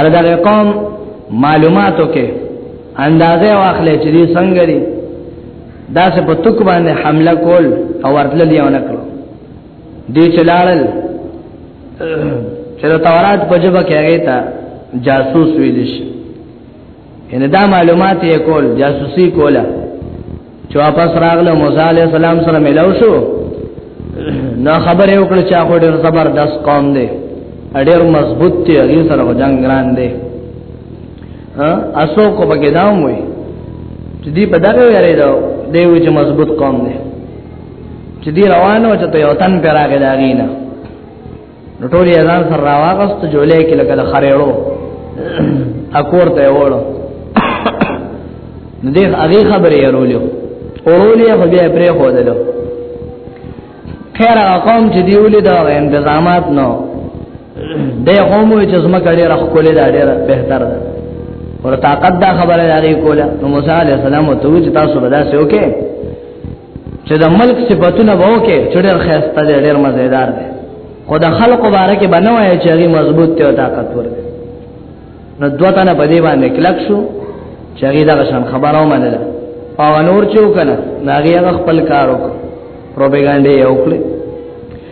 اردا قوم معلوماتو کې اندازې واخلې چې دې څنګه دي دا څه په توک باندې حمله کول او ورتل دی ونه کړو دې چلالل چې تورات په جبه کې هغه ته جاسوس ویل شي ان دا معلومات یې کول جاسوسي کوله چې واپس راغله موسی عليه السلام سره ملاو شو نو خبره وکړه چې هغه ډېر زبردست قوم دی ډېر مضبوط دی هغه سره جنگ ګران دی ها اسو کو پکې داوم وي چې دی په دغه ویری دا دی و چې مضبوط قوم دی چې دی روانو چې ته یو تن پیراګه داګینا نو ټول یې ځان سره راوغست جولې کې لګل خړېړو اکور ته وړو نو دې هغه خبرې ورولیو اورولې خو بیا پرې خو دلو خیر قوم چې دیولې دا انتظامات نو د قوم چې زما کړي رخ کولې دا ډېر بهتر ده ور طاقت دا خبره لري کوله نو موسی عليه السلام ته چې تاسو به دا سوکه چې د ملک صفاتونه به وکړي چې ډېر خسته دی ډېر مزیدار دی خو د خلق مبارک بنوي چې هغه مضبوط ته طاقت ورته نو دوه تنه په دې باندې کلک شو چې هغه دا شان خبرو منله او نور چې وکړه ناګي هغه خپل کار وکړ پروپاګاندا یې وکړه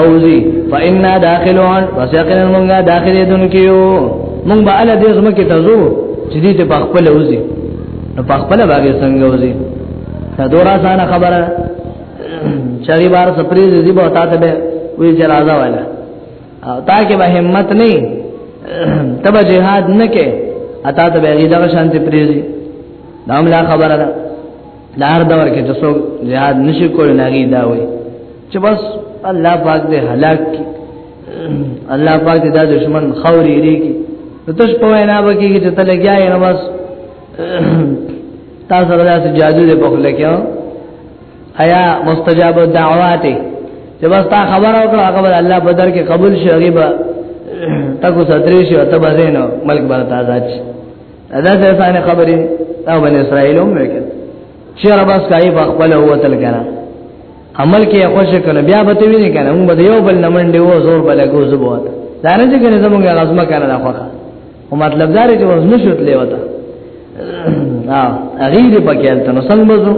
اوزی فإنا داخلون پس یقینا مونږه داخلي دن کیو مونږ به ال دې زما کې تزو چې دې ته پخپل اوزی نو پخپل باغې څنګه اوزی دا دورا سانه خبره چری بار سپریز دې به تا ته به وی چې راځه والا او تا کې به همت نه تب جهاد نه کې اتا ته به دغه شانتي پریزي دا هم لا خبره ده دا هر دور کې چې څوک jihad نشي کولای ناګي دا وي چې بس الله پاک دې هلاک کی الله پاک دې دا دشمن خوري لري کی تش په وینا وکي چې ته لګیا یې نو بس تاسو راځي جادو دې په خله کې آیا مستجاب الدعوات چې بس تا خبر او کړه هغه الله بدر کې قبول شي هغه به تاسو ستري شي او ته به زینو ملک برتا ځات دا څه ثاني خبرې او بن اسرائیل هم وکړ چې رباس کای په خپل وتل کنه عمل کې خوش کنه بیا به ویني کنه موږ به یو بل نمنډي وو زور بل ګوز بوت دا نه چې کنه زموږ غزمه کنه نه خوخه او مطلب دا چې ورز نشوت لیوتا ها غیر پکې تل نو څنګه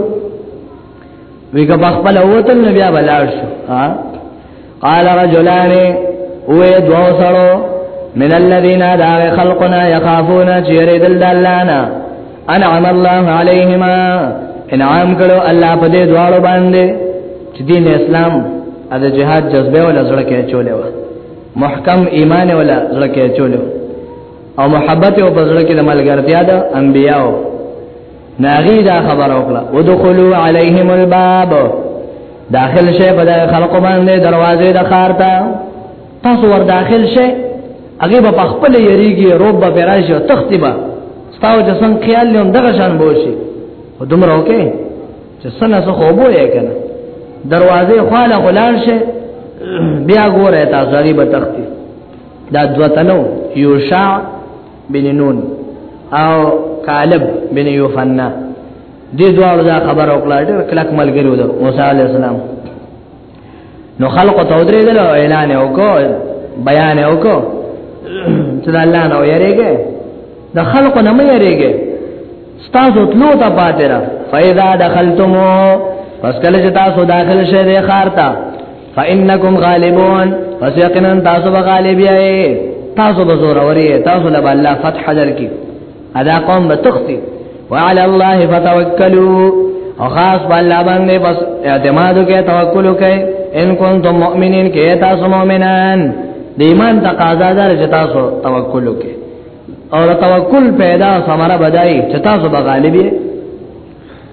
وی که بخبل اوتل نبی بلار شو قال رجلان اوه دو سرو من الذين داغ خلقنا يخافون چيري دل دلانا انعم الله عليهما انعام کړو الله په دې دواړو باندې چې دین اسلام د جهاد جذبه ولا زړه کې چولې و محکم ایمان ولا زړه کې چولې او محبت او په زړه کې د ملګرتیا د انبیاو ناغي دا خبر وکړه ودخلوا عليهم الباب داخل شي په خلق باندې دروازه د خارتا تاسو ور داخل شي هغه په خپل یریږي روب به راځي تختی به ستاو چې څنګه خیال لوم دغه شان بوشي او دومره وکي چې سنه څه خو بو یې کنه دروازه خاله غلان شي بیا ګوره تاسو غریب تختی دا دوتنو یوشع بن نون او کالب بن یوفنا دې دوه دا خبر او کلاډ کلک ملګری ودو موسی علی السلام نو خلق ته ودرې دل اعلان وکړ بیان وکړ چې الله نو یریږي د خلق نه مې یریږي ستاسو تلو ته پاتره فاذا دخلتمو پس کله چې تاسو داخل شې د خارتا فانکم غالبون پس یقینا تاسو به غالب یې تاسو به زور اوري تاسو له الله فتح درکې ادا قوم به تختی وعلى الله فتوکلوا او خاص بالله باندې بس اعتماد وکړئ توکل وکړئ ان کنتم مؤمنین کې تاسو مؤمنان د ایمان تقاضا ده چې تاسو توکل وکړئ او توکل پیدا سمره بدای چې تاسو به غالب یې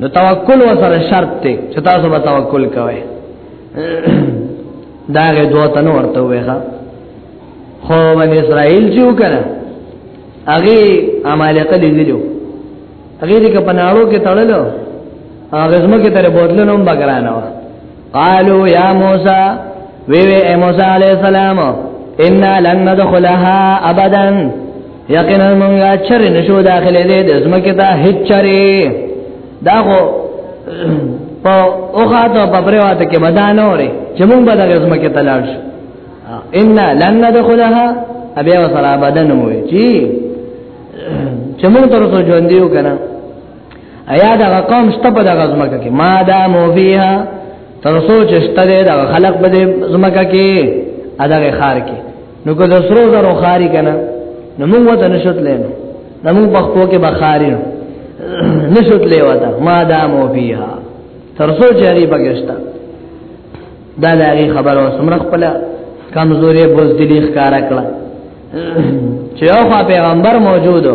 نو توکل وسره شرط ته چې تاسو به توکل کوئ دا غي دوه تنو ورته وېخه خو بن اسرائیل چې وکړه هغه عمالقه لیدلو هغه دې په ناړو کې تړلو هغه زمکه تر بوتلونو بګرانه قالو یا موسی وی وی اے موسی علیہ السلام ان لن ندخلها ابدا یقینا مونږه چر نشو داخله دې د زمکه ته هیڅ چره دا خو په اوخه ته په پرواته کې بدانه اوري چې مونږ به د زمکه ته لاړ شو ان لن ندخلها ابیا وسره بدن وي چې چې مونږ تر څو ژوند یو کنه ایا دا قوم شته په دغه زمکه کې ما دا مو فیها تر سوچ شته دا خلق به زمکه کې اداګه خار کې نو که زسرو زرو خاري کنه نو موږ وته نشوت لینو نو موږ په خو کې بخاری نو نشوت لیواتا ما دا مو فیها تر سوچ هری پکشتا دا لري خبرو سمرخ پلا کمزوري بوز دلی ښکارا کړه چې یو پیغمبر موجودو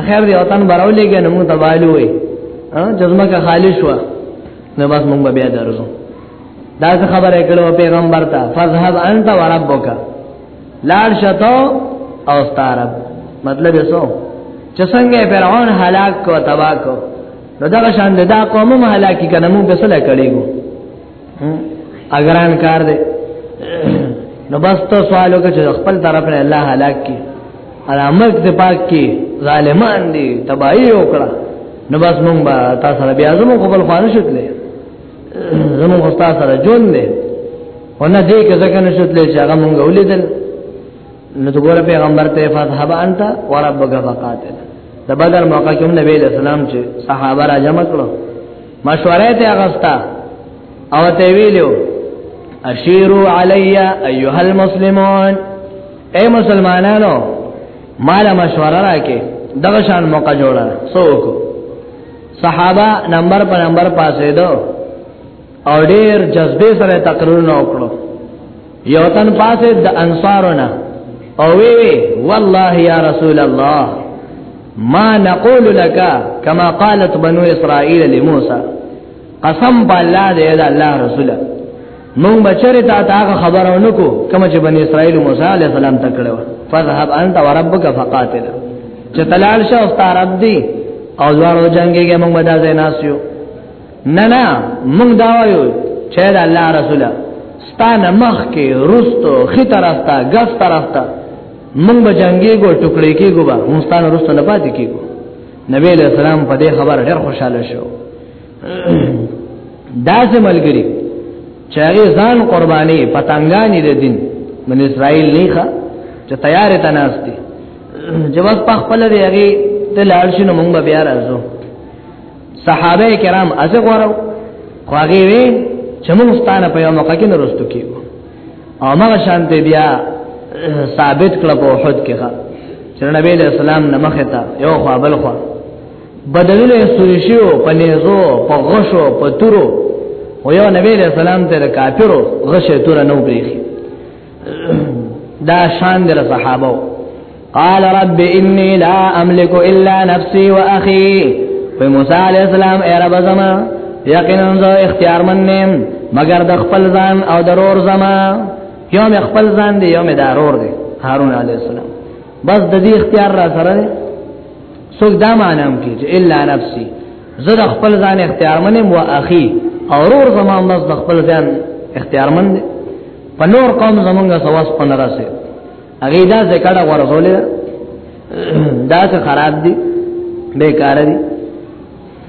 اخر دی وطن براو لګي نو موږ تبالو وي ها جزمه کا خالص وا نو بس موږ بیا درځو دا څه خبره کړو پیغمبر ته فذهب انت وربک لار شتو او ستارب مطلب یې سو چې څنګه فرعون هلاک کو تبا کو نو دا شان دا قوم هم هلاکی کنه موږ به سره کړیږو اگران کار دی نو بس ته سوالو کې چې خپل طرف نه الله هلاک کی علامت دې پاک کی ظالمان دي تباہی وکړه نو بس مونږ به تاسو سره بیا زمو خپل خوانه شتلې زمو خو تاسو سره جون دي ونه دې کې ځکه نشتلې چې هغه مونږ ولیدل نو تو ګور پیغمبر ته فاطحه انت وربک فقاتل د بدر موقع کې نبی له سلام چې صحابه را جمع کړو مشوره ته غستا او ته ویلو اشیرو علی ایها المسلمون اے مسلمانانو مال مشوره راکې دغه شان موقع جوړه سوک صحابه نمبر په نمبر پاسې دو او ډیر جذبه سره تقریر نو کړو یو تن پاسه د انصارونه او وی وی والله یا رسول الله ما نقول لك كما قالت بنو اسرائيل لموسى قسم بالله دې دا الله رسول مونږ بچره تا تاغه خبرونه کو کما چې بنی اسرائيل موسی عليه السلام ته کړو فذهب انت وربك فقاتل چې تلال شو استاد دی او ځوانو جنگيږي مونږ بدا زیناسیو نه نه موږ دا وایو چې دا الله رسول ستانه مخ کې رستو خطر استا غف تر استا موږ به جنگي ګو ټوکړي کې ګو به موږ ستانه رستو نه پاتې کیږو نبی له سلام په دې خبر ډېر خوشاله شو دا سه ملګری چې هغه ځان قرباني پتنګانی د دین من اسرائیل نه ښه چې تیار ته ناشتي جواز په خپل دی هغه ته لاړ شنو موږ بیا راځو صحابه کرام ازه غورو خو هغه وی چې موږ ستانه په یو موقع کې نرستو کیږو او موږ شانته بیا ثابت کړ په وحد کې ښا چې نبی له سلام نه مخه تا یو خو بل خو بدلونه سورشیو په نيزو په غشو په تورو او یو نبی له سلام ته کافرو غشه تور نه وبېخي دا شان در صحابه قال رب انی لا املک الا نفسی و اخی فی موسی علیہ السلام اے رب زما یقینا زه اختیار من نیم مگر د خپل ځان او ضرور زما یو مې خپل ځان دی یو مې ضرور دی هارون علی السلام بس د دې اختیار را سره دی څوک دا مانم کی چې الا نفسي زه د خپل ځان اختیار منم او اخي او رور زما مز د خپل ځان اختیار منم په نور قوم زمونږ سواس په نرسه هغه دا ذکر ورغولې دا څه خراب دي بیکار دي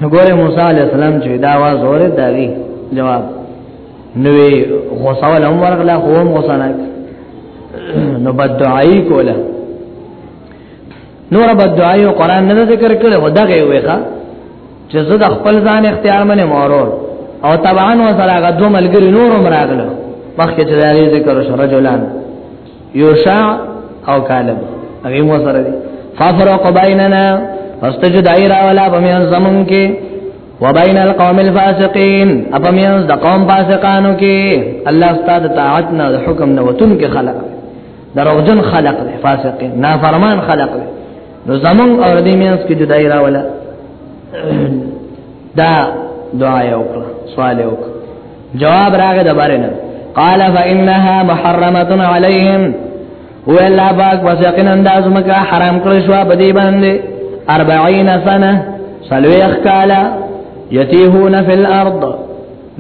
وګوره موسی علی السلام چې دا आवाज اوره دا وی جواب نوې غوسه ولا عمر غلا قوم غوسه نه نو بد دعای کوله نور بد دعایو قران نه ذکر کړي او دغه وي ښا چې زه د خپل ځان اختیار منه مورور او طبعا و سره غد ملګری نور مراغله مخکې چې دایي ذکر شو رجلان یوشع او کالب هغه مو سره دي فافرق بیننا فاستجو دایرا ولا بمن زمون کې وبین القوم الفاسقین اپمن د قوم فاسقانو کې الله استاد طاعت نه حکم نه وتون کې خلق دروغجن خلق دی فاسق نافرمان خلق دی نو زمون او دې مینس کې جدای راولا دا دعا یو سوال یو جواب راغی د بارے نه قال فانها محرمه عليهم هو الله پاک پس یقینا انداز مکه حرام کړی شو په دې باندې 40 سنه سلويخ کالا يتيهون في الارض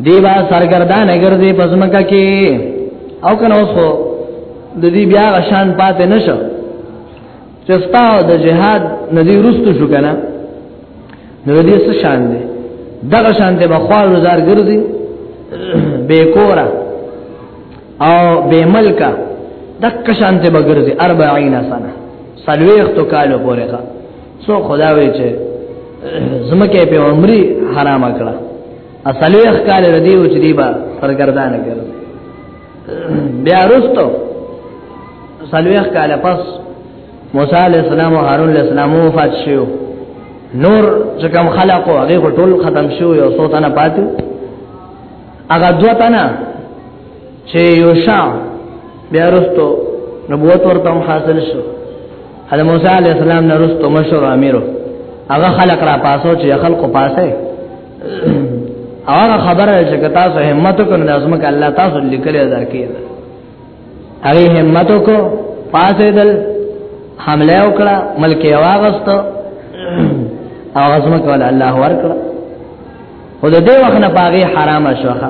دیوا سرګردان ګرځي پزمکه کې او کنه اوس خو د دې بیا غشان پاتې نشو چې ستا د جهاد ندی رستو شو کنه نو دې څه شان دي دغه شان دې بخوال روزار ګرځي بے کورا او بے ملکا دک شان دې بګرځي 40 سنه سلويختو کالو پورې کا سو خدا وی چې زمکه په عمرې حرام کړه اصلي ښکار ردی او چې دی با سرګردان کړ بیا رستو سلوی ښکار پس موسی علی السلام او هارون علی السلام وفات شو نور چې کوم خلقو هغه ټول ختم شو یو څو تنه پاتې هغه دوه تنه چې یوشا بیا رستو نبوت ورته حاصل شو حضرت موسی علی السلام نه رسو مشر امیرو هغه خلق را پاسو چې خلق پاسه هغه خبره چې کتا سو همت کو نه لازم ک الله تاسو لیکل درکې هغه همت کو پاسه دل حمله وکړه ملک یې واغست او غزمه کول الله ورکړه خود دې وخت نه پاغي حرام شوخه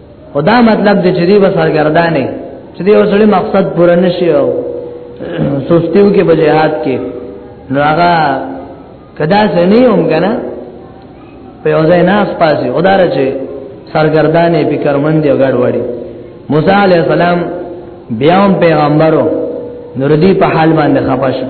خدا مطلب دې چې دې وسرګردانې چې دې اوسړي مقصد پوره نشي او سستیو کې بجهاد کې نو هغه کدا سني هم کنه په اوځه ناس پاسي خدا رچه سرګردانې فکرمن دی غړ وړي موسی عليه السلام بیا هم پیغمبرو نور دی په حال باندې خپه شو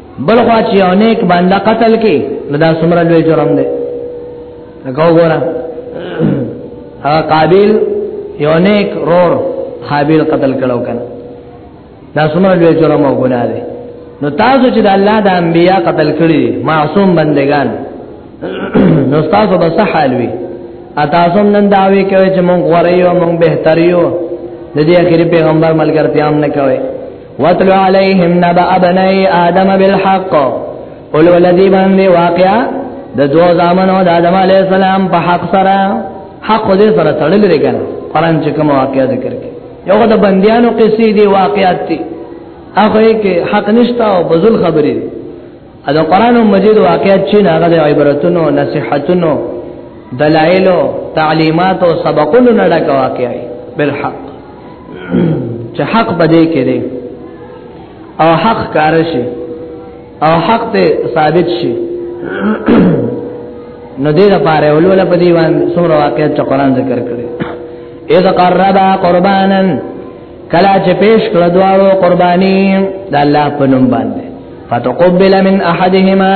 بل خو چې یو نیک بنده قتل کې نو دا څومره لوی جرم دی هغه وګوره هغه قابل یو نیک رور حابیل قتل کړو کنه دا څومره لوی جرم او ګناه دی نو تاسو چې د الله د انبیا قتل کړی معصوم بندگان نو تاسو به صح حال وي تاسو نن داوي کوي چې مونږ غوړیو مونږ بهتریو د دې اخیری پیغمبر ملګرتیا هم نه کوي واتلو علیهم نبا ابنی آدم بالحق اولو لدی باندې واقعا د دو زامنو د آدم علی السلام په حق سره حق دې سره تړل لري کنه قران چې کوم واقعا ذکر کړي یو د بندیانو قصې دی واقعات دي هغه کې حق نشته او بذل خبرې دي دا قران مجید واقعیت چې هغه د عبرتونو نصيحتونو دلایلو تعلیمات او سبقونو نه ډک واقعي بالحق چې حق بده کې دي او حق کار شي او حق ته ثابت شي نو دې لپاره ولول په دیوان څومره واقعیت چې قران ذکر کړي اذا قربا قربانا کلا چې پیش کړ دواړو قرباني د الله په نوم باندې فتقبل من احدهما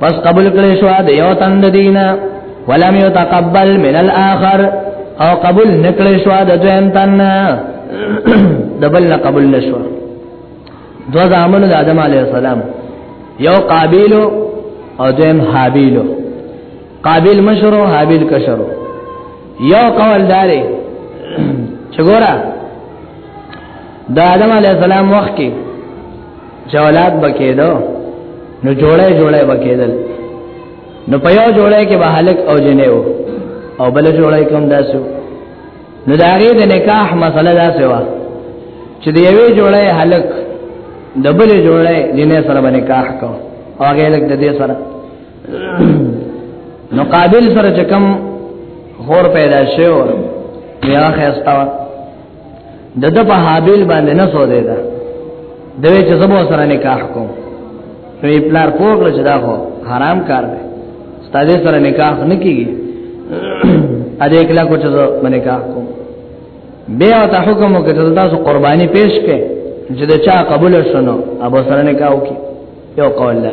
پس قبول کړي شو د یو تند دینه ولم يتقبل من الاخر او قبول نکړي شو د دویم تند دبل نه قبول نشو دو زامن د آدم علی السلام یو قابیل او دویم حابیل قابل مشرو حابل کشرو یو قول داري چې ګوره د آدم علی السلام وخت کې جولات بکیدو نو جوړه جوړه بکیدل نو په یو جوړه کې به هلک او جنې وو او بل جوړه کوم داسو نو دا غي د نکاح مسله داسې و چې د یوې جوړه هلک د بل جوړه جنې سره باندې نکاح کو او هغه لک د دې سره نو قابل سره چې کم خور پیدا شو بیا خستا د د په حابل باندې نه سو دی دا دوی چې زبو سره نکاح کوم نو یې پلار پوغله چې دا خو حرام کار دی ستاسو سره نکاح نه کیږي ا دې کله کو چې زه باندې نکاح کوم بیا ته حکم وکړ تاسو قرباني پیش کړئ چې دا چا قبول شونه ابو سره نکاح وکي یو قول ده